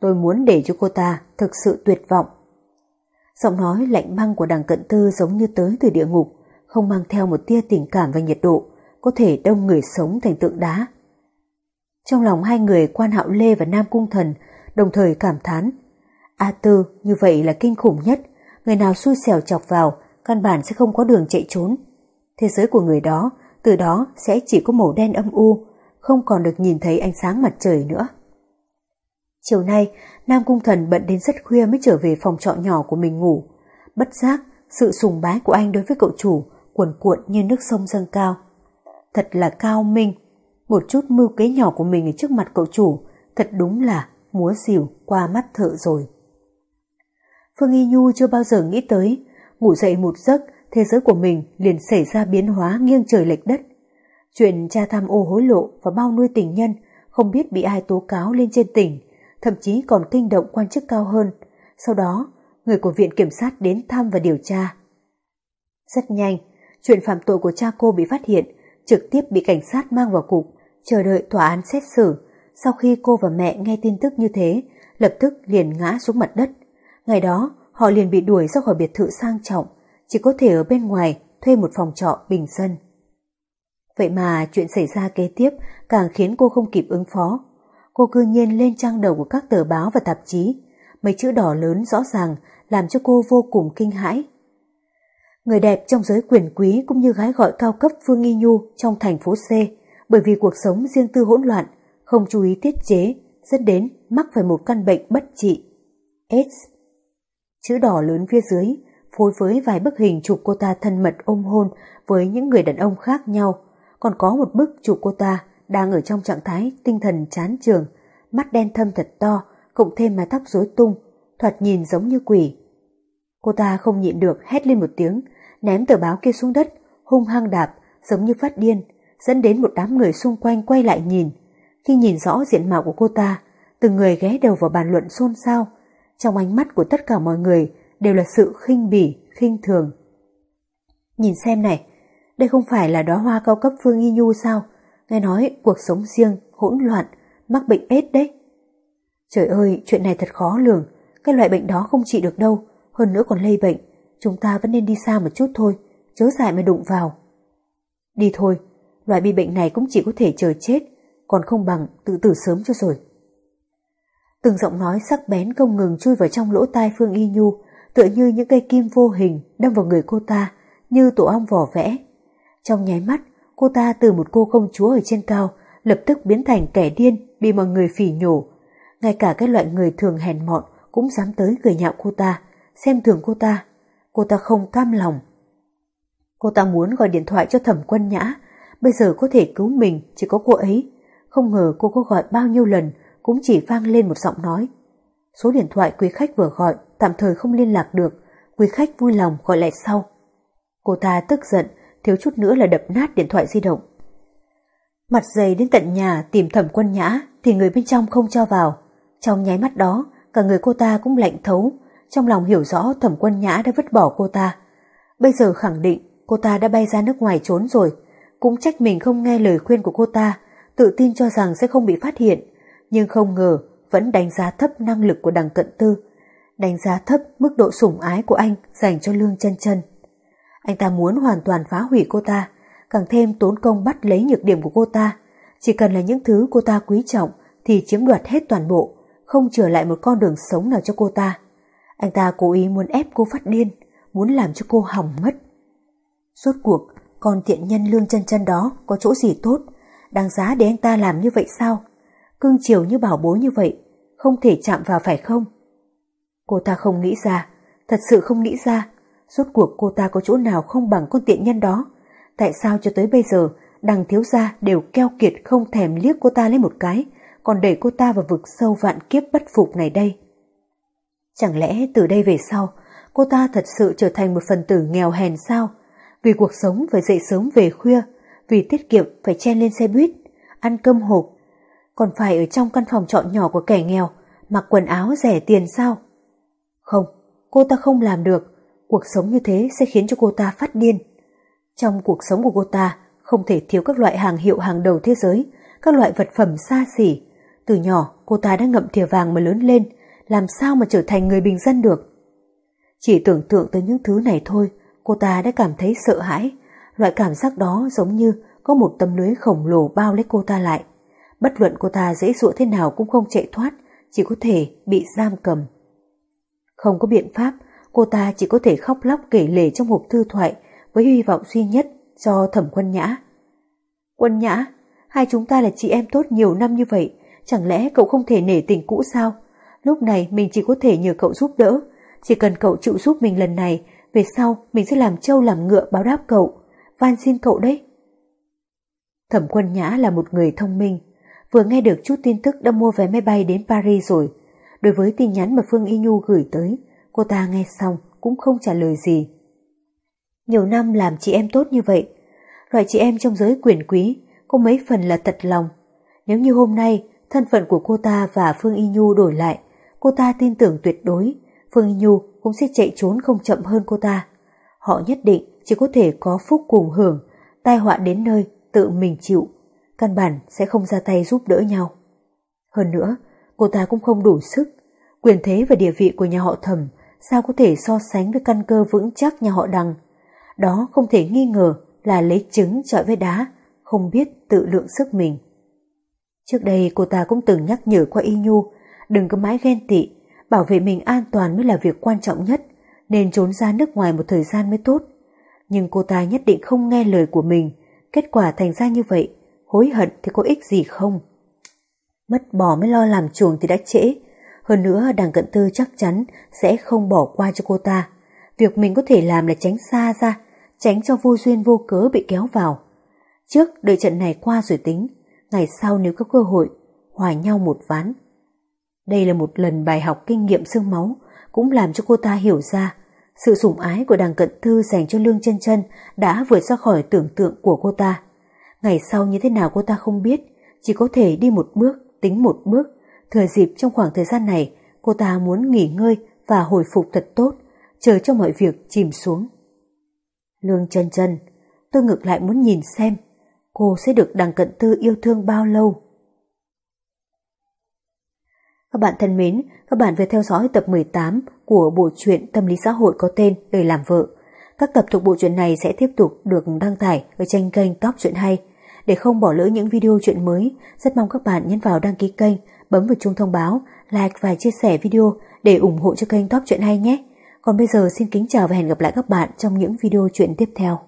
tôi muốn để cho cô ta thực sự tuyệt vọng. Giọng nói lạnh băng của đằng cận tư giống như tới từ địa ngục, không mang theo một tia tình cảm và nhiệt độ, có thể đông người sống thành tượng đá. Trong lòng hai người quan hạo Lê và Nam Cung Thần đồng thời cảm thán. A Tư như vậy là kinh khủng nhất, người nào xui xẻo chọc vào, căn bản sẽ không có đường chạy trốn. Thế giới của người đó, từ đó sẽ chỉ có màu đen âm u, không còn được nhìn thấy ánh sáng mặt trời nữa. Chiều nay, Nam Cung Thần bận đến rất khuya mới trở về phòng trọ nhỏ của mình ngủ. Bất giác, sự sùng bái của anh đối với cậu chủ cuồn cuộn như nước sông dâng cao. Thật là cao minh, một chút mưu kế nhỏ của mình ở trước mặt cậu chủ, thật đúng là múa xỉu qua mắt thợ rồi. Phương Y Nhu chưa bao giờ nghĩ tới, ngủ dậy một giấc, thế giới của mình liền xảy ra biến hóa nghiêng trời lệch đất. Chuyện cha tham ô hối lộ và bao nuôi tình nhân không biết bị ai tố cáo lên trên tỉnh, thậm chí còn kinh động quan chức cao hơn. Sau đó, người của viện kiểm sát đến thăm và điều tra. Rất nhanh, chuyện phạm tội của cha cô bị phát hiện, trực tiếp bị cảnh sát mang vào cục, chờ đợi tòa án xét xử. Sau khi cô và mẹ nghe tin tức như thế, lập tức liền ngã xuống mặt đất. Ngày đó, họ liền bị đuổi ra khỏi biệt thự sang trọng, chỉ có thể ở bên ngoài thuê một phòng trọ bình dân. Vậy mà chuyện xảy ra kế tiếp càng khiến cô không kịp ứng phó. Cô cư nhiên lên trang đầu của các tờ báo và tạp chí. Mấy chữ đỏ lớn rõ ràng làm cho cô vô cùng kinh hãi. Người đẹp trong giới quyền quý cũng như gái gọi cao cấp Phương Nghi Nhu trong thành phố C bởi vì cuộc sống riêng tư hỗn loạn, không chú ý tiết chế, dẫn đến mắc phải một căn bệnh bất trị. AIDS. Chữ đỏ lớn phía dưới, phối với vài bức hình chụp cô ta thân mật ôm hôn với những người đàn ông khác nhau, còn có một bức chụp cô ta đang ở trong trạng thái tinh thần chán trường, mắt đen thâm thật to, cộng thêm mái tóc rối tung, thoạt nhìn giống như quỷ. Cô ta không nhịn được hét lên một tiếng, ném tờ báo kia xuống đất, hung hăng đạp, giống như phát điên, dẫn đến một đám người xung quanh quay lại nhìn. Khi nhìn rõ diện mạo của cô ta, từng người ghé đầu vào bàn luận xôn xao. Trong ánh mắt của tất cả mọi người đều là sự khinh bỉ, khinh thường. Nhìn xem này, đây không phải là đóa hoa cao cấp Phương Y Nhu sao? Nghe nói cuộc sống riêng, hỗn loạn, mắc bệnh ết đấy. Trời ơi, chuyện này thật khó lường, cái loại bệnh đó không trị được đâu, hơn nữa còn lây bệnh. Chúng ta vẫn nên đi xa một chút thôi, chớ dại mà đụng vào. Đi thôi, loại bị bệnh này cũng chỉ có thể chờ chết, còn không bằng tự tử sớm cho rồi. Từng giọng nói sắc bén không ngừng chui vào trong lỗ tai Phương Y Nhu, tựa như những cây kim vô hình đâm vào người cô ta, như tổ ong vỏ vẽ. Trong nháy mắt, cô ta từ một cô công chúa ở trên cao, lập tức biến thành kẻ điên bị mọi người phỉ nhổ. Ngay cả cái loại người thường hèn mọn cũng dám tới cười nhạo cô ta, xem thường cô ta. Cô ta không cam lòng. Cô ta muốn gọi điện thoại cho thẩm quân nhã, bây giờ có thể cứu mình chỉ có cô ấy. Không ngờ cô có gọi bao nhiêu lần cũng chỉ vang lên một giọng nói. Số điện thoại quý khách vừa gọi tạm thời không liên lạc được, quý khách vui lòng gọi lại sau. Cô ta tức giận, thiếu chút nữa là đập nát điện thoại di động. Mặt dày đến tận nhà tìm thẩm quân nhã thì người bên trong không cho vào. Trong nháy mắt đó, cả người cô ta cũng lạnh thấu, trong lòng hiểu rõ thẩm quân nhã đã vứt bỏ cô ta. Bây giờ khẳng định cô ta đã bay ra nước ngoài trốn rồi, cũng trách mình không nghe lời khuyên của cô ta, tự tin cho rằng sẽ không bị phát hiện, nhưng không ngờ vẫn đánh giá thấp năng lực của đằng cận tư, đánh giá thấp mức độ sủng ái của anh dành cho Lương chân chân. Anh ta muốn hoàn toàn phá hủy cô ta, càng thêm tốn công bắt lấy nhược điểm của cô ta. Chỉ cần là những thứ cô ta quý trọng thì chiếm đoạt hết toàn bộ, không trở lại một con đường sống nào cho cô ta. Anh ta cố ý muốn ép cô phát điên, muốn làm cho cô hỏng mất. Suốt cuộc, con tiện nhân lương chân chân đó có chỗ gì tốt, đáng giá để anh ta làm như vậy sao? Cương chiều như bảo bối như vậy, không thể chạm vào phải không? Cô ta không nghĩ ra, thật sự không nghĩ ra, rốt cuộc cô ta có chỗ nào không bằng con tiện nhân đó. Tại sao cho tới bây giờ, đằng thiếu gia đều keo kiệt không thèm liếc cô ta lên một cái, còn đẩy cô ta vào vực sâu vạn kiếp bất phục này đây? Chẳng lẽ từ đây về sau, cô ta thật sự trở thành một phần tử nghèo hèn sao? Vì cuộc sống phải dậy sớm về khuya, vì tiết kiệm phải chen lên xe buýt, ăn cơm hộp, còn phải ở trong căn phòng trọ nhỏ của kẻ nghèo, mặc quần áo rẻ tiền sao? Không, cô ta không làm được, cuộc sống như thế sẽ khiến cho cô ta phát điên. Trong cuộc sống của cô ta không thể thiếu các loại hàng hiệu hàng đầu thế giới, các loại vật phẩm xa xỉ. Từ nhỏ cô ta đã ngậm thìa vàng mà lớn lên, làm sao mà trở thành người bình dân được. Chỉ tưởng tượng tới những thứ này thôi, cô ta đã cảm thấy sợ hãi. Loại cảm giác đó giống như có một tấm lưới khổng lồ bao lấy cô ta lại. Bất luận cô ta dễ dụa thế nào cũng không chạy thoát, chỉ có thể bị giam cầm. Không có biện pháp, cô ta chỉ có thể khóc lóc kể lể trong hộp thư thoại với hy vọng duy nhất cho thẩm quân nhã. Quân nhã, hai chúng ta là chị em tốt nhiều năm như vậy, chẳng lẽ cậu không thể nể tình cũ sao? Lúc này mình chỉ có thể nhờ cậu giúp đỡ, chỉ cần cậu chịu giúp mình lần này, về sau mình sẽ làm trâu làm ngựa báo đáp cậu, van xin cậu đấy. Thẩm quân nhã là một người thông minh, vừa nghe được chút tin tức đã mua vé máy bay đến Paris rồi. Đối với tin nhắn mà Phương Y Nhu gửi tới, cô ta nghe xong cũng không trả lời gì. Nhiều năm làm chị em tốt như vậy, loại chị em trong giới quyền quý có mấy phần là tật lòng. Nếu như hôm nay thân phận của cô ta và Phương Y Nhu đổi lại, cô ta tin tưởng tuyệt đối Phương Y Nhu cũng sẽ chạy trốn không chậm hơn cô ta. Họ nhất định chỉ có thể có phúc cùng hưởng, tai họa đến nơi tự mình chịu, căn bản sẽ không ra tay giúp đỡ nhau. Hơn nữa, cô ta cũng không đủ sức, quyền thế và địa vị của nhà họ thẩm sao có thể so sánh với căn cơ vững chắc nhà họ đằng. Đó không thể nghi ngờ là lấy trứng trọi với đá, không biết tự lượng sức mình. Trước đây cô ta cũng từng nhắc nhở qua Y Nhu, đừng có mãi ghen tị, bảo vệ mình an toàn mới là việc quan trọng nhất, nên trốn ra nước ngoài một thời gian mới tốt. Nhưng cô ta nhất định không nghe lời của mình, kết quả thành ra như vậy, hối hận thì có ích gì không? Mất bỏ mới lo làm chuồng thì đã trễ, hơn nữa đảng cận tư chắc chắn sẽ không bỏ qua cho cô ta. Việc mình có thể làm là tránh xa ra, tránh cho vô duyên vô cớ bị kéo vào. Trước đợi trận này qua rồi tính, ngày sau nếu có cơ hội, hòa nhau một ván. Đây là một lần bài học kinh nghiệm xương máu, cũng làm cho cô ta hiểu ra sự sủng ái của đảng cận thư dành cho Lương chân chân đã vượt ra khỏi tưởng tượng của cô ta. Ngày sau như thế nào cô ta không biết, chỉ có thể đi một bước, tính một bước. Thời dịp trong khoảng thời gian này, cô ta muốn nghỉ ngơi và hồi phục thật tốt, chờ cho mọi việc chìm xuống. Lương chân chân, tôi ngược lại muốn nhìn xem cô sẽ được đằng cận tư yêu thương bao lâu. Các bạn thân mến, các bạn vừa theo dõi tập 18 của bộ truyện tâm lý xã hội có tên Đời làm vợ. Các tập thuộc bộ truyện này sẽ tiếp tục được đăng tải ở trên kênh Top Truyện Hay. Để không bỏ lỡ những video truyện mới, rất mong các bạn nhấn vào đăng ký kênh, bấm vào chuông thông báo, like và chia sẻ video để ủng hộ cho kênh Top Truyện Hay nhé. Còn bây giờ xin kính chào và hẹn gặp lại các bạn trong những video truyện tiếp theo.